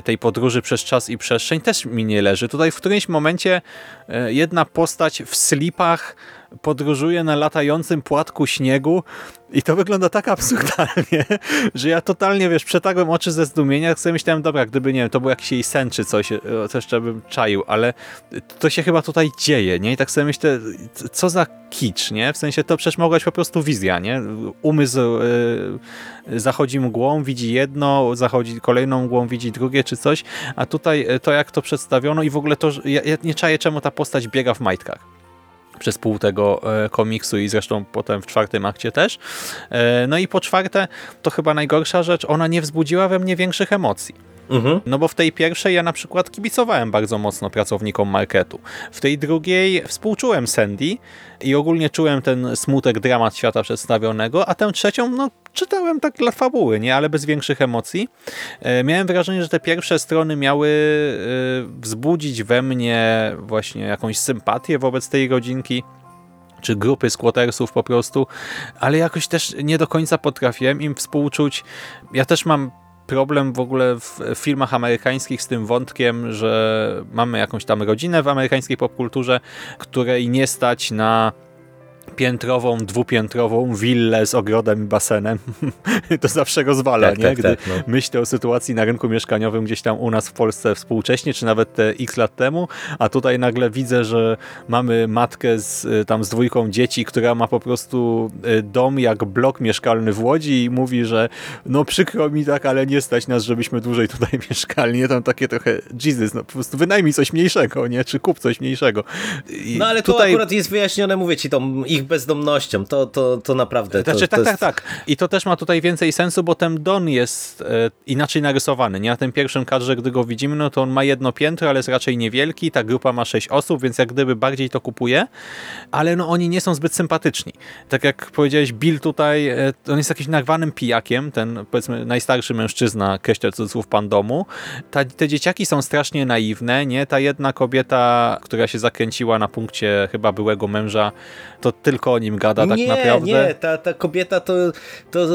tej podróży przez czas i przestrzeń też mi nie leży. Tutaj w którymś momencie jedna postać w slipach podróżuje na latającym płatku śniegu i to wygląda tak absurdalnie, że ja totalnie, wiesz, przetarłem oczy ze zdumienia, sobie myślałem, dobra, gdyby, nie wiem, to był jakiś jej sen czy coś, e, to jeszcze bym czaił, ale to się chyba tutaj dzieje, nie? I tak sobie myślę, co za kicz, nie? W sensie to przecież mogła być po prostu wizja, nie? Umysł yy, zachodzi mgłą, widzi jedno, zachodzi kolejną mgłą, widzi drugie czy coś, a tutaj to jak to przedstawiono i w ogóle to, ja, ja nie czaję czemu ta postać biega w majtkach przez pół tego e, komiksu i zresztą potem w czwartym akcie też. E, no i po czwarte, to chyba najgorsza rzecz, ona nie wzbudziła we mnie większych emocji. Mhm. No bo w tej pierwszej ja na przykład kibicowałem bardzo mocno pracownikom marketu. W tej drugiej współczułem Sandy i ogólnie czułem ten smutek, dramat świata przedstawionego, a tę trzecią no czytałem tak dla fabuły, nie, ale bez większych emocji. E, miałem wrażenie, że te pierwsze strony miały e, wzbudzić we mnie właśnie jakąś sympatię wobec tej rodzinki czy grupy squattersów po prostu, ale jakoś też nie do końca potrafiłem im współczuć. Ja też mam problem w ogóle w filmach amerykańskich z tym wątkiem, że mamy jakąś tam rodzinę w amerykańskiej popkulturze, której nie stać na piętrową, dwupiętrową willę z ogrodem i basenem. to zawsze rozwala, tak, nie? Tak, Gdy tak, no. myślę o sytuacji na rynku mieszkaniowym gdzieś tam u nas w Polsce współcześnie, czy nawet te x lat temu, a tutaj nagle widzę, że mamy matkę z, y, tam z dwójką dzieci, która ma po prostu y, dom jak blok mieszkalny w Łodzi i mówi, że no przykro mi tak, ale nie stać nas, żebyśmy dłużej tutaj mieszkali. Nie tam takie trochę Jesus, no po prostu wynajmij coś mniejszego, nie? Czy kup coś mniejszego. I no ale tutaj... tu akurat jest wyjaśnione, mówię ci, to ich bezdomnością. To, to, to naprawdę... To, znaczy, to tak, jest... tak, tak. I to też ma tutaj więcej sensu, bo ten Don jest e, inaczej narysowany. Nie na tym pierwszym kadrze, gdy go widzimy, no to on ma jedno piętro, ale jest raczej niewielki. Ta grupa ma sześć osób, więc jak gdyby bardziej to kupuje. Ale no oni nie są zbyt sympatyczni. Tak jak powiedziałeś, Bill tutaj, e, on jest jakimś narwanym pijakiem, ten powiedzmy najstarszy mężczyzna, kreślę cudzysłów pan domu. Ta, te dzieciaki są strasznie naiwne, nie? Ta jedna kobieta, która się zakręciła na punkcie chyba byłego męża, to tylko o nim gada tak nie, naprawdę. Nie, ta, ta kobieta to, to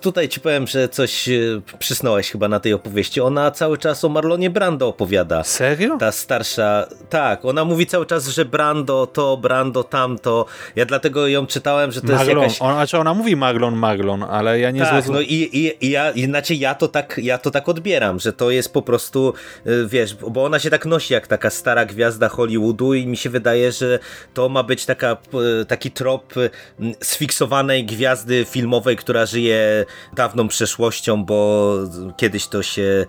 tutaj ci powiem, że coś e, przysnąłeś chyba na tej opowieści. Ona cały czas o Marlonie Brando opowiada. Serio? Ta starsza, tak, ona mówi cały czas, że Brando to, Brando tamto. Ja dlatego ją czytałem, że to Marlon. jest jakaś... Ona, znaczy ona mówi Marlon, Marlon, ale ja nie Tak, zrozum... no i, i, i ja, inaczej ja to, tak, ja to tak odbieram, że to jest po prostu, e, wiesz, bo ona się tak nosi jak taka stara gwiazda Hollywoodu i mi się wydaje, że to ma być taka, taki trop sfiksowanej gwiazdy filmowej, która żyje dawną przeszłością, bo kiedyś to się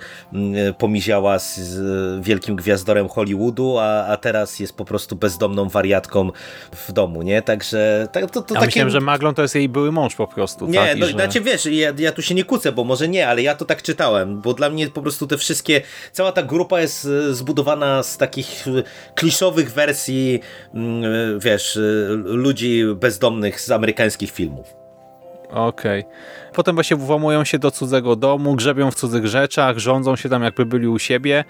pomiziała z wielkim gwiazdorem Hollywoodu, a, a teraz jest po prostu bezdomną wariatką w domu, nie? Także to, to, to ja takie... myślałem, że Maglon to jest jej były mąż po prostu. Nie, tak? no że... znaczy wiesz, ja, ja tu się nie kłócę, bo może nie, ale ja to tak czytałem, bo dla mnie po prostu te wszystkie, cała ta grupa jest e, zbudowana z takich kliszowych wersji, wiesz, ludzi bezdomnych z amerykańskich filmów. Okej. Okay. Potem właśnie włamują się do cudzego domu, grzebią w cudzych rzeczach, rządzą się tam jakby byli u siebie.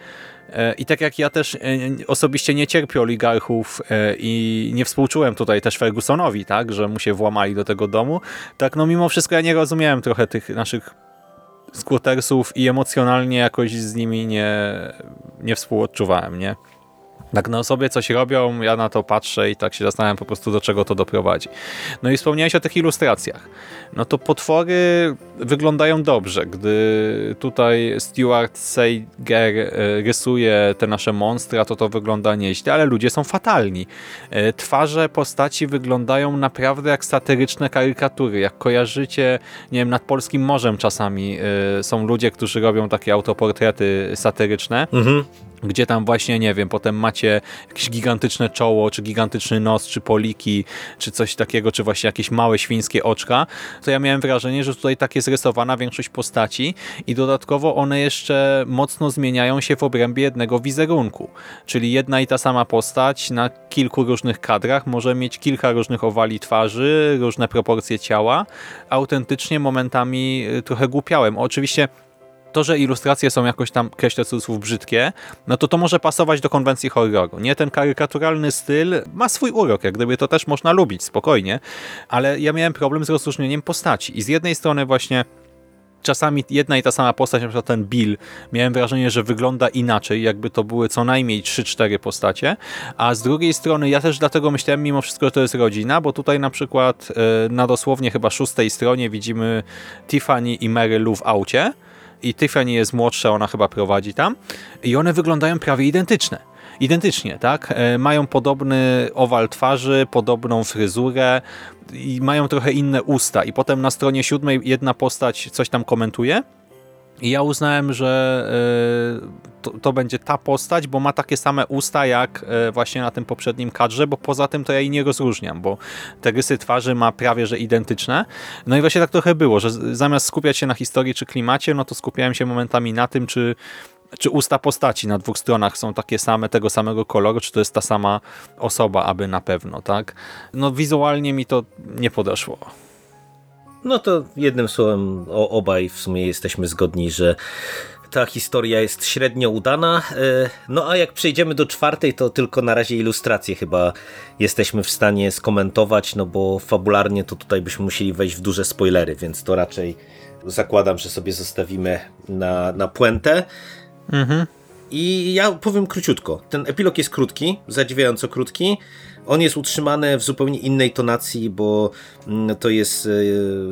E, I tak jak ja też e, osobiście nie cierpię oligarchów e, i nie współczułem tutaj też Fergusonowi, tak, że mu się włamali do tego domu, tak no mimo wszystko ja nie rozumiałem trochę tych naszych skłotersów i emocjonalnie jakoś z nimi nie, nie współodczuwałem, nie? Tak na sobie coś robią, ja na to patrzę i tak się zastanawiam po prostu do czego to doprowadzi. No i wspomniałeś o tych ilustracjach. No to potwory wyglądają dobrze, gdy tutaj Stuart Seiger e, rysuje te nasze monstra, to to wygląda nieźle, ale ludzie są fatalni. E, twarze postaci wyglądają naprawdę jak satyryczne karykatury. Jak kojarzycie, nie wiem, nad Polskim Morzem czasami e, są ludzie, którzy robią takie autoportrety satyryczne. Mhm gdzie tam właśnie, nie wiem, potem macie jakieś gigantyczne czoło, czy gigantyczny nos, czy poliki, czy coś takiego, czy właśnie jakieś małe świńskie oczka, to ja miałem wrażenie, że tutaj tak jest rysowana większość postaci i dodatkowo one jeszcze mocno zmieniają się w obrębie jednego wizerunku, czyli jedna i ta sama postać na kilku różnych kadrach może mieć kilka różnych owali twarzy, różne proporcje ciała, autentycznie momentami y, trochę głupiałem. Oczywiście to, że ilustracje są jakoś tam, kreślę cudzysłów, brzydkie, no to to może pasować do konwencji horroru. Nie, ten karykaturalny styl ma swój urok, jak gdyby to też można lubić, spokojnie, ale ja miałem problem z rozróżnieniem postaci i z jednej strony właśnie czasami jedna i ta sama postać, na przykład ten Bill, miałem wrażenie, że wygląda inaczej, jakby to były co najmniej 3-4 postacie, a z drugiej strony ja też dlatego myślałem mimo wszystko, że to jest rodzina, bo tutaj na przykład e, na dosłownie chyba szóstej stronie widzimy Tiffany i Mary Lou w aucie i Tiffany jest młodsza, ona chyba prowadzi tam i one wyglądają prawie identyczne identycznie, tak? E, mają podobny owal twarzy, podobną fryzurę i mają trochę inne usta. I potem na stronie siódmej jedna postać coś tam komentuje. I ja uznałem, że e, to, to, będzie ta postać, bo ma takie same usta jak e, właśnie na tym poprzednim kadrze, bo poza tym to ja jej nie rozróżniam, bo te rysy twarzy ma prawie że identyczne. No i właśnie tak trochę było, że zamiast skupiać się na historii czy klimacie, no to skupiałem się momentami na tym, czy czy usta postaci na dwóch stronach są takie same, tego samego koloru, czy to jest ta sama osoba, aby na pewno, tak? No wizualnie mi to nie podeszło. No to jednym słowem obaj w sumie jesteśmy zgodni, że ta historia jest średnio udana. E, no a jak przejdziemy do czwartej, to tylko na razie ilustracje chyba jesteśmy w stanie skomentować, no bo fabularnie to tutaj byśmy musieli wejść w duże spoilery, więc to raczej zakładam, że sobie zostawimy na, na puentę. Mhm. I ja powiem króciutko. Ten epilog jest krótki, zadziwiająco krótki. On jest utrzymany w zupełnie innej tonacji, bo mm, to jest,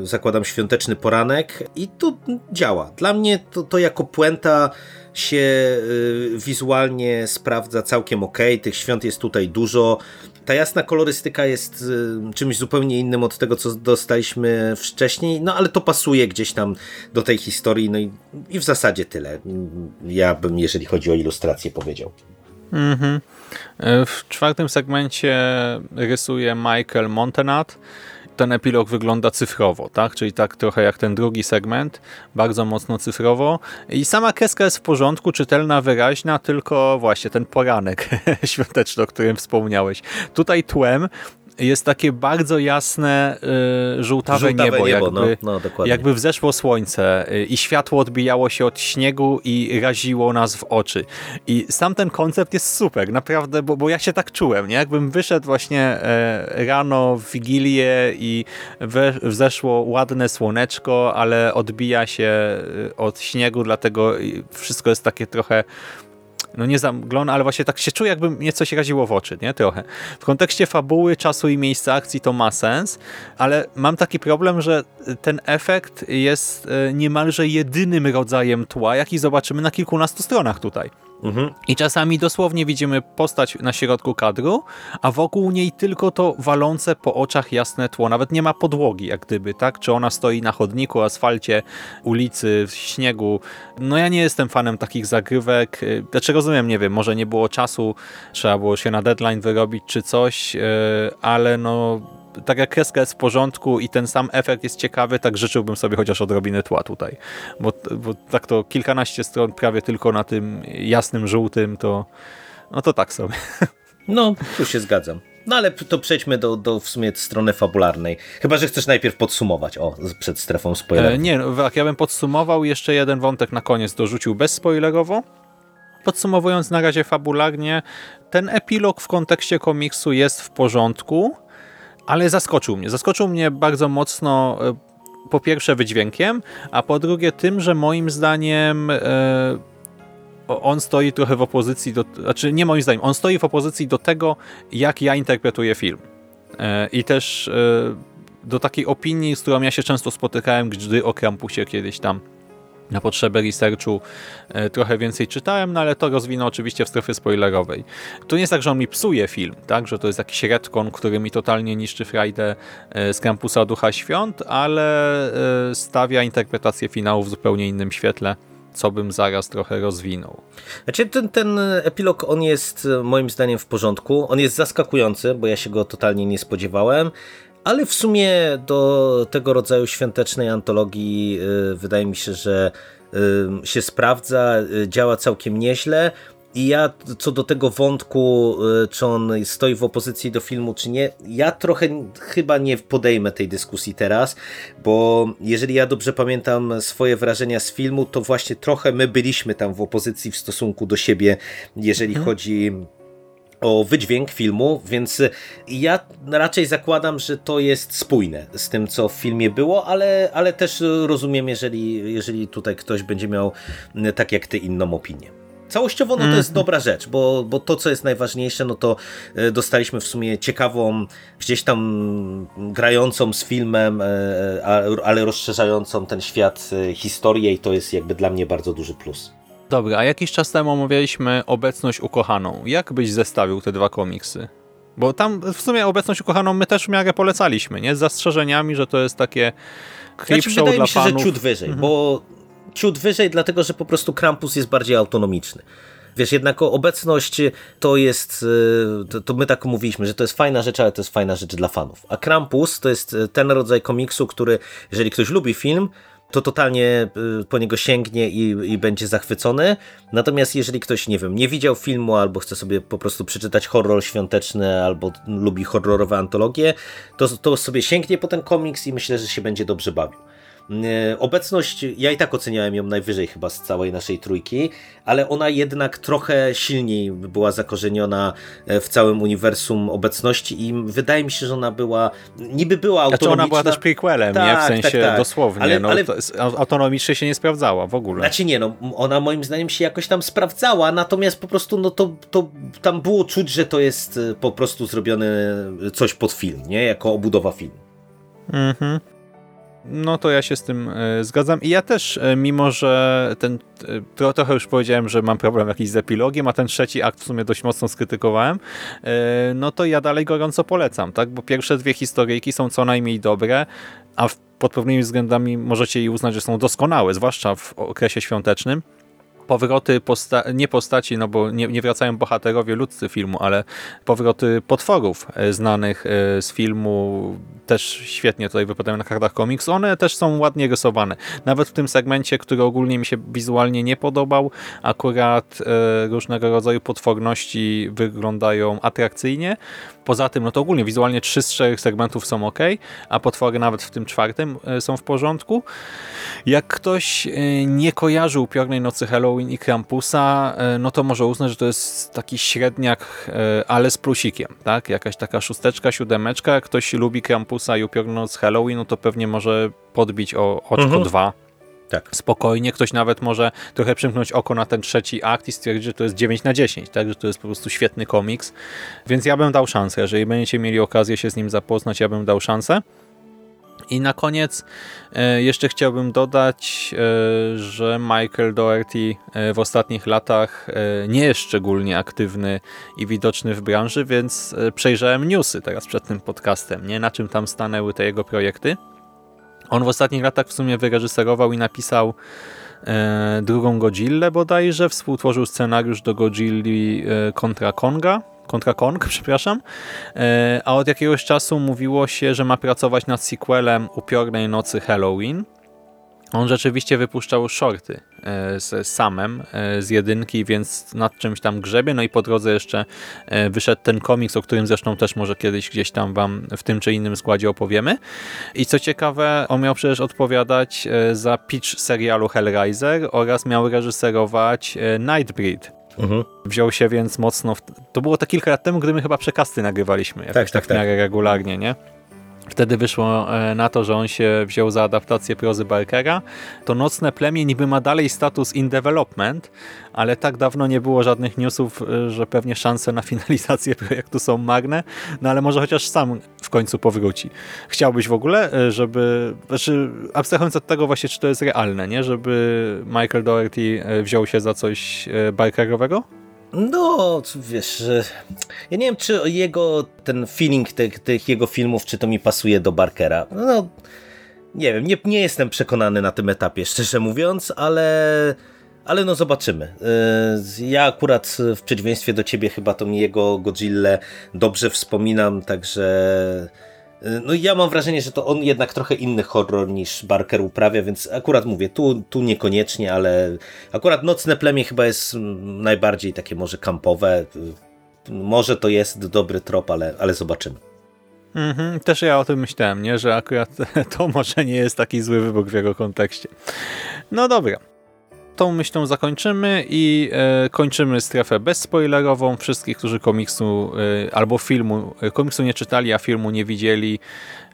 e, zakładam, świąteczny poranek i to działa. Dla mnie to, to jako puenta się e, wizualnie sprawdza całkiem ok. Tych świąt jest tutaj dużo. Ta jasna kolorystyka jest y, czymś zupełnie innym od tego, co dostaliśmy wcześniej, no ale to pasuje gdzieś tam do tej historii, no i, i w zasadzie tyle. Ja bym, jeżeli chodzi o ilustrację, powiedział. Mhm. E, w czwartym segmencie rysuje Michael Montenat ten epilog wygląda cyfrowo, tak? Czyli tak trochę jak ten drugi segment, bardzo mocno cyfrowo. I sama kreska jest w porządku, czytelna, wyraźna, tylko właśnie ten poranek świąteczny, o którym wspomniałeś. Tutaj tłem jest takie bardzo jasne y, żółtawe, żółtawe niebo, niebo jakby, no, no, jakby wzeszło słońce y, i światło odbijało się od śniegu i raziło nas w oczy. I sam ten koncept jest super, naprawdę, bo, bo ja się tak czułem, nie? Jakbym wyszedł właśnie e, rano w Wigilię i we, wzeszło ładne słoneczko, ale odbija się y, od śniegu, dlatego wszystko jest takie trochę no nie zamglona, ale właśnie tak się czuję, jakby mnie coś raziło w oczy, nie? Trochę. W kontekście fabuły, czasu i miejsca akcji to ma sens, ale mam taki problem, że ten efekt jest e, niemalże jedynym rodzajem tła, jaki zobaczymy na kilkunastu stronach tutaj. Mhm. I czasami dosłownie widzimy postać na środku kadru, a wokół niej tylko to walące po oczach jasne tło. Nawet nie ma podłogi, jak gdyby, tak? Czy ona stoi na chodniku, asfalcie, ulicy, w śniegu. No ja nie jestem fanem takich zagrywek. Znaczy rozumiem, nie wiem, może nie było czasu, trzeba było się na deadline wyrobić czy coś, e, ale no tak jak kreska jest w porządku i ten sam efekt jest ciekawy, tak życzyłbym sobie chociaż odrobinę tła tutaj. Bo, bo tak to kilkanaście stron prawie tylko na tym jasnym, żółtym, to no to tak sobie. No, tu się zgadzam. No ale to przejdźmy do, do w sumie strony fabularnej. Chyba, że chcesz najpierw podsumować, o, przed strefą spoilerową. E, nie, no, ja bym podsumował, jeszcze jeden wątek na koniec dorzucił bezspoilerowo. Podsumowując na razie fabularnie, ten epilog w kontekście komiksu jest w porządku, ale zaskoczył mnie. Zaskoczył mnie bardzo mocno e, po pierwsze wydźwiękiem, a po drugie tym, że moim zdaniem e, on stoi trochę w opozycji do, znaczy nie moim zdaniem, on stoi w opozycji do tego, jak ja interpretuję film. E, I też do takiej opinii, z którą ja się często spotykałem, gdy o Krampusie kiedyś tam na potrzeby researchu e, trochę więcej czytałem, no ale to rozwinę oczywiście w strefie spoilerowej. To nie jest tak, że on mi psuje film, tak, że to jest jakiś retcon, który mi totalnie niszczy frajdę e, z Campusa Ducha Świąt, ale e, stawia interpretację finału w zupełnie innym świetle, co bym zaraz trochę rozwinął. Znaczy ten, ten epilog, on jest moim zdaniem w porządku, on jest zaskakujący, bo ja się go totalnie nie spodziewałem, ale w sumie do tego rodzaju świątecznej antologii y, wydaje mi się, że y, się sprawdza, y, działa całkiem nieźle. I ja co do tego wątku, czy on stoi w opozycji do filmu, czy nie, ja trochę chyba nie podejmę tej dyskusji teraz, bo jeżeli ja dobrze pamiętam swoje wrażenia z filmu, to właśnie trochę my byliśmy tam w opozycji w stosunku do siebie, jeżeli mhm. chodzi o wydźwięk filmu, więc ja raczej zakładam, że to jest spójne z tym, co w filmie było, ale, ale też rozumiem, jeżeli, jeżeli tutaj ktoś będzie miał tak jak ty inną opinię. Całościowo no to jest mhm. dobra rzecz, bo, bo to, co jest najważniejsze, no to e, dostaliśmy w sumie ciekawą, gdzieś tam grającą z filmem, e, ale rozszerzającą ten świat e, historię i to jest jakby dla mnie bardzo duży plus. Dobra, a jakiś czas temu omawialiśmy Obecność Ukochaną. Jak byś zestawił te dwa komiksy? Bo tam w sumie Obecność Ukochaną my też w miarę polecaliśmy, nie? Z zastrzeżeniami, że to jest takie creep znaczy, show wydaje mi się, fanów. że ciut wyżej, mhm. bo ciut wyżej, dlatego że po prostu Krampus jest bardziej autonomiczny. Wiesz, jednak obecność to jest, y, to, to, my tak mówiliśmy, że to jest fajna rzecz, ale to jest fajna rzecz dla fanów. A Krampus to jest ten rodzaj komiksu, który, jeżeli ktoś lubi film, to totalnie y, po niego sięgnie i, i, będzie zachwycony. Natomiast jeżeli ktoś, nie wiem, nie widział filmu albo chce sobie po prostu przeczytać horror świąteczny albo lubi horrorowe antologie, to, to sobie sięgnie po ten komiks i myślę, że się będzie dobrze bawił. E, obecność, ja i tak oceniałem ją najwyżej chyba z całej naszej trójki, ale ona jednak trochę silniej była zakorzeniona e, w całym uniwersum obecności i wydaje mi się, że ona była, niby była autonomiczna. Znaczy ona była też prequelem, tak, nie? W tak, sensie tak, tak. dosłownie. Ale, no, ale... autonomicznie się nie sprawdzała w ogóle. Znaczy nie, no ona moim zdaniem się jakoś tam sprawdzała, natomiast po prostu no to, to tam było czuć, że to jest e, po prostu zrobione coś pod film, nie? Jako obudowa filmu. Mhm. No to ja się z tym e, zgadzam i ja też, e, mimo że ten, e, trochę już powiedziałem, że mam problem jakiś z epilogiem, a ten trzeci akt w sumie dość mocno skrytykowałem, no to ja dalej gorąco polecam, tak? Bo pierwsze dwie historyjki są co najmniej dobre, a pod pewnymi względami możecie je uznać, że są doskonałe, zwłaszcza w okresie świątecznym powroty, posta nie postaci, no bo nie, nie, wracają bohaterowie ludzcy filmu, ale powroty potworów e, znanych e, z filmu też świetnie tutaj wypadają na kartach komiks. One też są ładnie rysowane. Nawet w tym segmencie, który ogólnie mi się wizualnie nie podobał, akurat e, różnego rodzaju potworności wyglądają atrakcyjnie. Poza tym, no to ogólnie wizualnie trzy z czterech segmentów są ok, a potwory nawet w tym czwartym są w porządku. Jak ktoś nie kojarzy Upiornej Nocy Halloween Halloween i Krampusa, e, no to może uznać, że to jest taki średniak, e, ale z plusikiem, tak? Jakaś taka szósteczka, siódemeczka. Jak ktoś lubi Krampusa i upiorną z Halloween, no to pewnie może podbić o oczko mhm. dwa. Tak. Spokojnie, ktoś nawet może trochę przymknąć oko na ten trzeci akt i stwierdzić, że to jest 9 na 10, tak? że to jest po prostu świetny komiks. Więc ja bym dał szansę. Jeżeli będziecie mieli okazję się z nim zapoznać, ja bym dał szansę. I na koniec e, jeszcze chciałbym dodać, e, że Michael Doherty e, w ostatnich latach nie jest szczególnie aktywny i widoczny w branży, więc przejrzałem newsy teraz przed tym podcastem, nie na czym tam stanęły te jego projekty. On w ostatnich latach w sumie wyreżyserował i napisał drugą Godzillę bodajże, współtworzył scenariusz do Godzilli kontra Konga, kontra Kong, przepraszam, e, a od jakiegoś czasu mówiło się, że ma pracować nad sequelem Upiornej Nocy Halloween. On rzeczywiście wypuszczał shorty e, z samem e, z jedynki, więc nad czymś tam grzebie. No i po drodze jeszcze wyszedł ten komiks, o którym zresztą też może kiedyś gdzieś tam wam w tym czy innym składzie opowiemy. I co ciekawe, on miał przecież odpowiadać za pitch serialu Hellraiser oraz miał reżyserować Nightbreed, Mhm. Wziął się więc mocno... W... To było to kilka lat temu, gdy my chyba przekasty nagrywaliśmy. Tak, tak, tak tak. regularnie, nie? Wtedy wyszło e, na to, że on się wziął za adaptację prozy Barkera. To Nocne Plemię niby ma dalej status in development, ale tak dawno nie było żadnych newsów, e, że pewnie szanse na finalizację projektu są marne, no ale może chociaż sam w końcu powróci. Chciałbyś w ogóle, e, żeby, znaczy abstrahując od tego właśnie, czy to jest realne, nie, żeby Michael Doherty wziął się za coś Barkerowego? No, wiesz, ja nie wiem, czy jego ten feeling tych, tych jego filmów, czy to mi pasuje do Barkera. No, nie wiem, nie, nie jestem przekonany na tym etapie, szczerze mówiąc, ale, ale no zobaczymy. Y, ja akurat w przeciwieństwie do ciebie chyba tą jego Godzilla dobrze wspominam, także No i ja mam wrażenie, że to on jednak trochę inny horror niż Barker uprawia, więc akurat mówię, tu, tu niekoniecznie, ale akurat Nocne Plemię chyba jest najbardziej takie może kampowe. Może to jest dobry trop, ale, ale zobaczymy. Mhm, też ja o tym myślałem, nie? że akurat to może nie jest taki zły wybór w jego kontekście. No dobra. Tą myślą zakończymy i e, kończymy strefę bezspoilerową. Wszystkich, którzy komiksu e, albo filmu, e, komiksu nie czytali, a filmu nie widzieli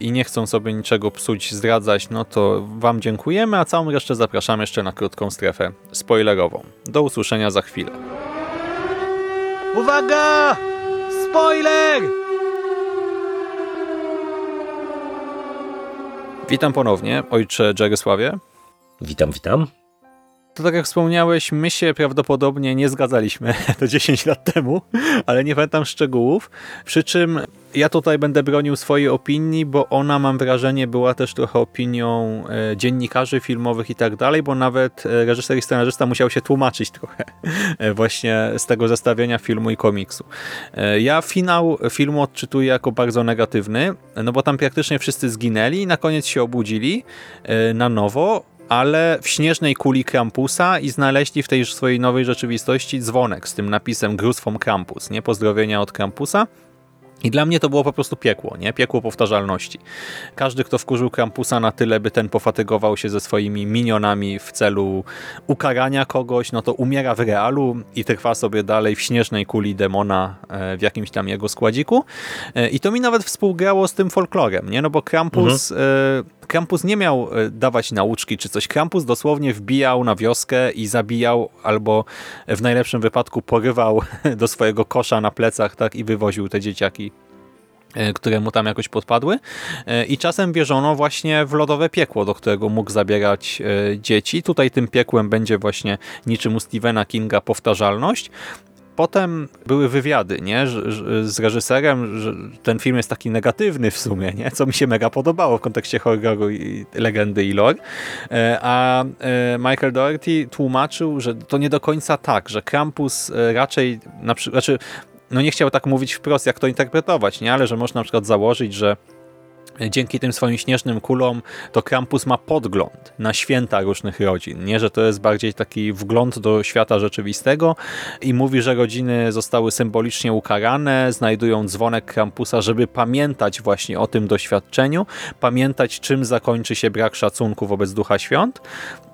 i nie chcą sobie niczego psuć, zdradzać, no to Wam dziękujemy, a całą resztę zapraszam jeszcze na krótką strefę spoilerową. Do usłyszenia za chwilę. Uwaga! Spoiler! Witam ponownie, ojcze Jarosławie. Witam, witam. To tak jak wspomniałeś, my się prawdopodobnie nie zgadzaliśmy to 10 lat temu, ale nie pamiętam szczegółów. Przy czym ja tutaj będę bronił swojej opinii, bo ona mam wrażenie była też trochę opinią e, dziennikarzy filmowych i tak dalej, bo nawet e, reżyser i scenarzysta musiał się tłumaczyć trochę e, właśnie z tego zestawienia filmu i komiksu. Ja finał filmu odczytuję jako bardzo negatywny, no bo tam praktycznie wszyscy zginęli i na koniec się obudzili na nowo, ale w śnieżnej kuli Krampusa i znaleźli w tej swojej nowej rzeczywistości dzwonek z tym napisem Gruz vom Krampus, nie? Pozdrowienia od Krampusa. I dla mnie to było po prostu piekło, nie? Piekło powtarzalności. Każdy, kto wkurzył Krampusa na tyle, by ten pofatygował się ze swoimi minionami w celu ukarania kogoś, no to umiera w realu i trwa sobie dalej w śnieżnej kuli demona e, w jakimś tam jego składziku. E, I to mi nawet współgrało z tym folklorem, nie? No bo Krampus... Mhm. E, Krampus nie miał dawać nauczki czy coś. Krampus dosłownie wbijał na wioskę i zabijał albo w najlepszym wypadku porywał do swojego kosza na plecach tak i wywoził te dzieciaki E, które mu tam jakoś podpadły e, i czasem wierzono właśnie w lodowe piekło, do którego mógł zabierać e, dzieci. Tutaj tym piekłem będzie właśnie niczym u Stephena Kinga powtarzalność. Potem były wywiady nie? z reżyserem, że ten film jest taki negatywny w sumie, nie? co mi się mega podobało w kontekście horroru i legendy i lore. A Michael Doherty tłumaczył, że to nie do końca tak, że Krampus raczej, na przykład, znaczy no nie chciał tak mówić wprost, jak to interpretować, nie? ale że można na przykład założyć, że dzięki tym swoim śnieżnym kulom to Krampus ma podgląd na święta różnych rodzin, nie, że to jest bardziej taki wgląd do świata rzeczywistego i mówi, że rodziny zostały symbolicznie ukarane, znajdują dzwonek Krampusa, żeby pamiętać właśnie o tym doświadczeniu, pamiętać czym zakończy się brak szacunku wobec Ducha Świąt,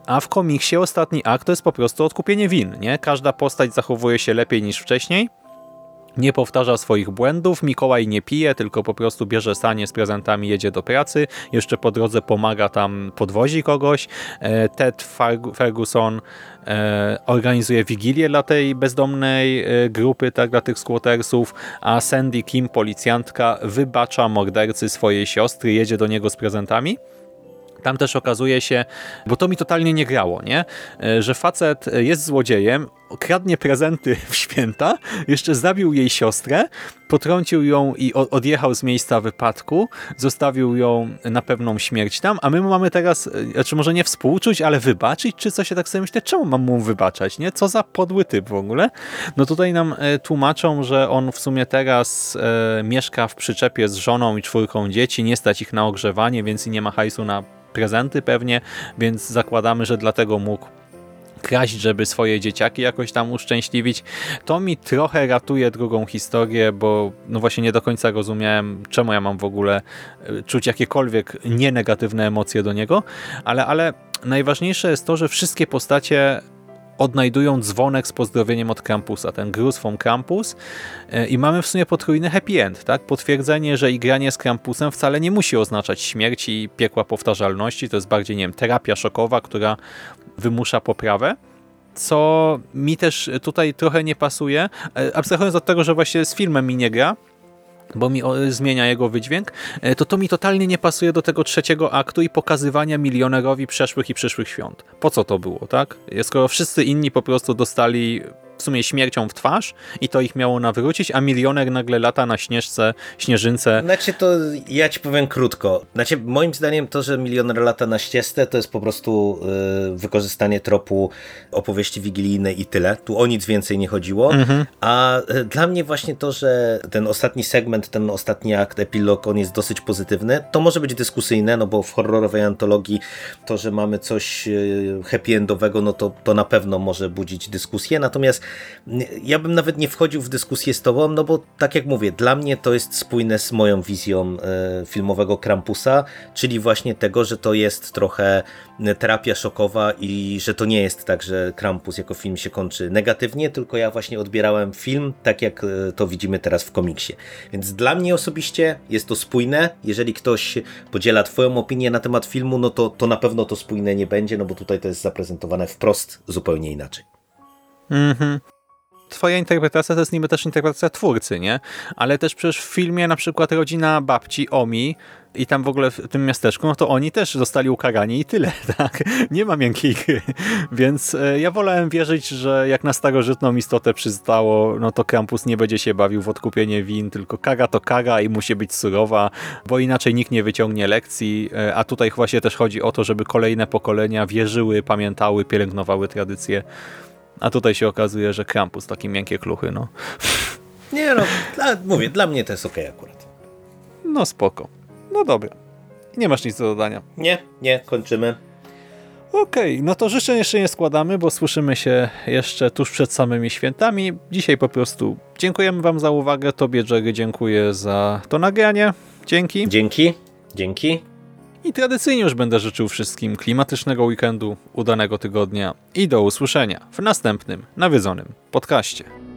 a w komiksie ostatni akt to jest po prostu odkupienie win, nie? Każda postać zachowuje się lepiej niż wcześniej, nie powtarza swoich błędów, Mikołaj nie pije, tylko po prostu bierze sanie z prezentami, jedzie do pracy, jeszcze po drodze pomaga tam, podwozi kogoś. E, Ted Ferguson e, organizuje wigilię dla tej bezdomnej e, grupy, tak, dla tych squattersów, a Sandy Kim, policjantka, wybacza mordercy swojej siostry, jedzie do niego z prezentami. Tam też okazuje się, bo to mi totalnie nie grało, nie? E, że facet jest złodziejem, kradnie prezenty w święta, jeszcze zabił jej siostrę, potrącił ją i odjechał z miejsca wypadku, zostawił ją na pewną śmierć tam, a my mamy teraz, e, znaczy może nie współczuć, ale wybaczyć, czy co się tak sobie myślę, czemu mam mu wybaczać, nie? Co za podły typ w ogóle? No tutaj nam e, tłumaczą, że on w sumie teraz e, mieszka w przyczepie z żoną i czwórką dzieci, nie stać ich na ogrzewanie, więc nie ma hajsu na prezenty pewnie, więc zakładamy, że dlatego mógł kraść, żeby swoje dzieciaki jakoś tam uszczęśliwić. To mi trochę ratuje drugą historię, bo no właśnie nie do końca rozumiałem, czemu ja mam w ogóle e, czuć jakiekolwiek nienegatywne emocje do niego, ale, ale najważniejsze jest to, że wszystkie postacie odnajdują dzwonek z pozdrowieniem od Krampusa, ten Gruz vom Krampus e, i mamy w sumie potrójny happy end, tak? Potwierdzenie, że igranie z Krampusem wcale nie musi oznaczać śmierci i piekła powtarzalności, to jest bardziej, nie wiem, terapia szokowa, która wymusza poprawę co mi też tutaj trochę nie pasuje, e, abstrahując od tego, że właśnie z filmem mi nie gra, bo mi zmienia jego wydźwięk, e, to to mi totalnie nie pasuje do tego trzeciego aktu i pokazywania milionerowi przeszłych i przyszłych świąt. Po co to było, tak? Skoro wszyscy inni po prostu dostali w sumie śmiercią w twarz i to ich miało nawrócić, a milioner nagle lata na śnieżce, śnieżynce. Znaczy to ja ci powiem krótko. Znaczy moim zdaniem to, że milioner lata na ścieżce to jest po prostu y, wykorzystanie tropu opowieści wigilijnej i tyle. Tu o nic więcej nie chodziło. Mhm. A y, dla mnie właśnie to, że ten ostatni segment, ten ostatni akt, epilog, on jest dosyć pozytywny, to może być dyskusyjne, no bo w horrorowej antologii to, że mamy coś y, happy endowego, no to, to na pewno może budzić dyskusję. Natomiast ja bym nawet nie wchodził w dyskusję z tobą, no bo tak jak mówię, dla mnie to jest spójne z moją wizją y, filmowego Krampusa, czyli właśnie tego, że to jest trochę y, terapia szokowa i że to nie jest tak, że Krampus jako film się kończy negatywnie, tylko ja właśnie odbierałem film tak, jak y, to widzimy teraz w komiksie. Więc dla mnie osobiście jest to spójne. Jeżeli ktoś podziela twoją opinię na temat filmu, no to, to na pewno to spójne nie będzie, no bo tutaj to jest zaprezentowane wprost zupełnie inaczej. Mhm. Twoja interpretacja to jest niby też interpretacja twórcy, nie? Ale też przecież w filmie na przykład rodzina babci Omi i tam w ogóle w tym miasteczku, no to oni też zostali ukarani i tyle, tak? Nie ma miękkiej gry. Więc e, ja wolałem wierzyć, że jak na starożytną istotę przystało, no to Krampus nie będzie się bawił w odkupienie win, tylko kara to kara i musi być surowa, bo inaczej nikt nie wyciągnie lekcji, e, a tutaj właśnie też chodzi o to, żeby kolejne pokolenia wierzyły, pamiętały, pielęgnowały tradycje. A tutaj się okazuje, że Krampus takie miękkie kluchy, no. Nie no, dla, mówię, dla mnie to jest okej akurat. No spoko. No dobra. Nie masz nic do dodania. Nie, nie, kończymy. Okej, no to życzeń jeszcze nie składamy, bo słyszymy się jeszcze tuż przed samymi świętami. Dzisiaj po prostu dziękujemy wam za uwagę. Tobie, Jerry, dziękuję za to nagranie. Dzięki. Dzięki, dzięki. I tradycyjnie już będę życzył wszystkim klimatycznego weekendu, udanego tygodnia i do usłyszenia w następnym nawiedzonym podcaście.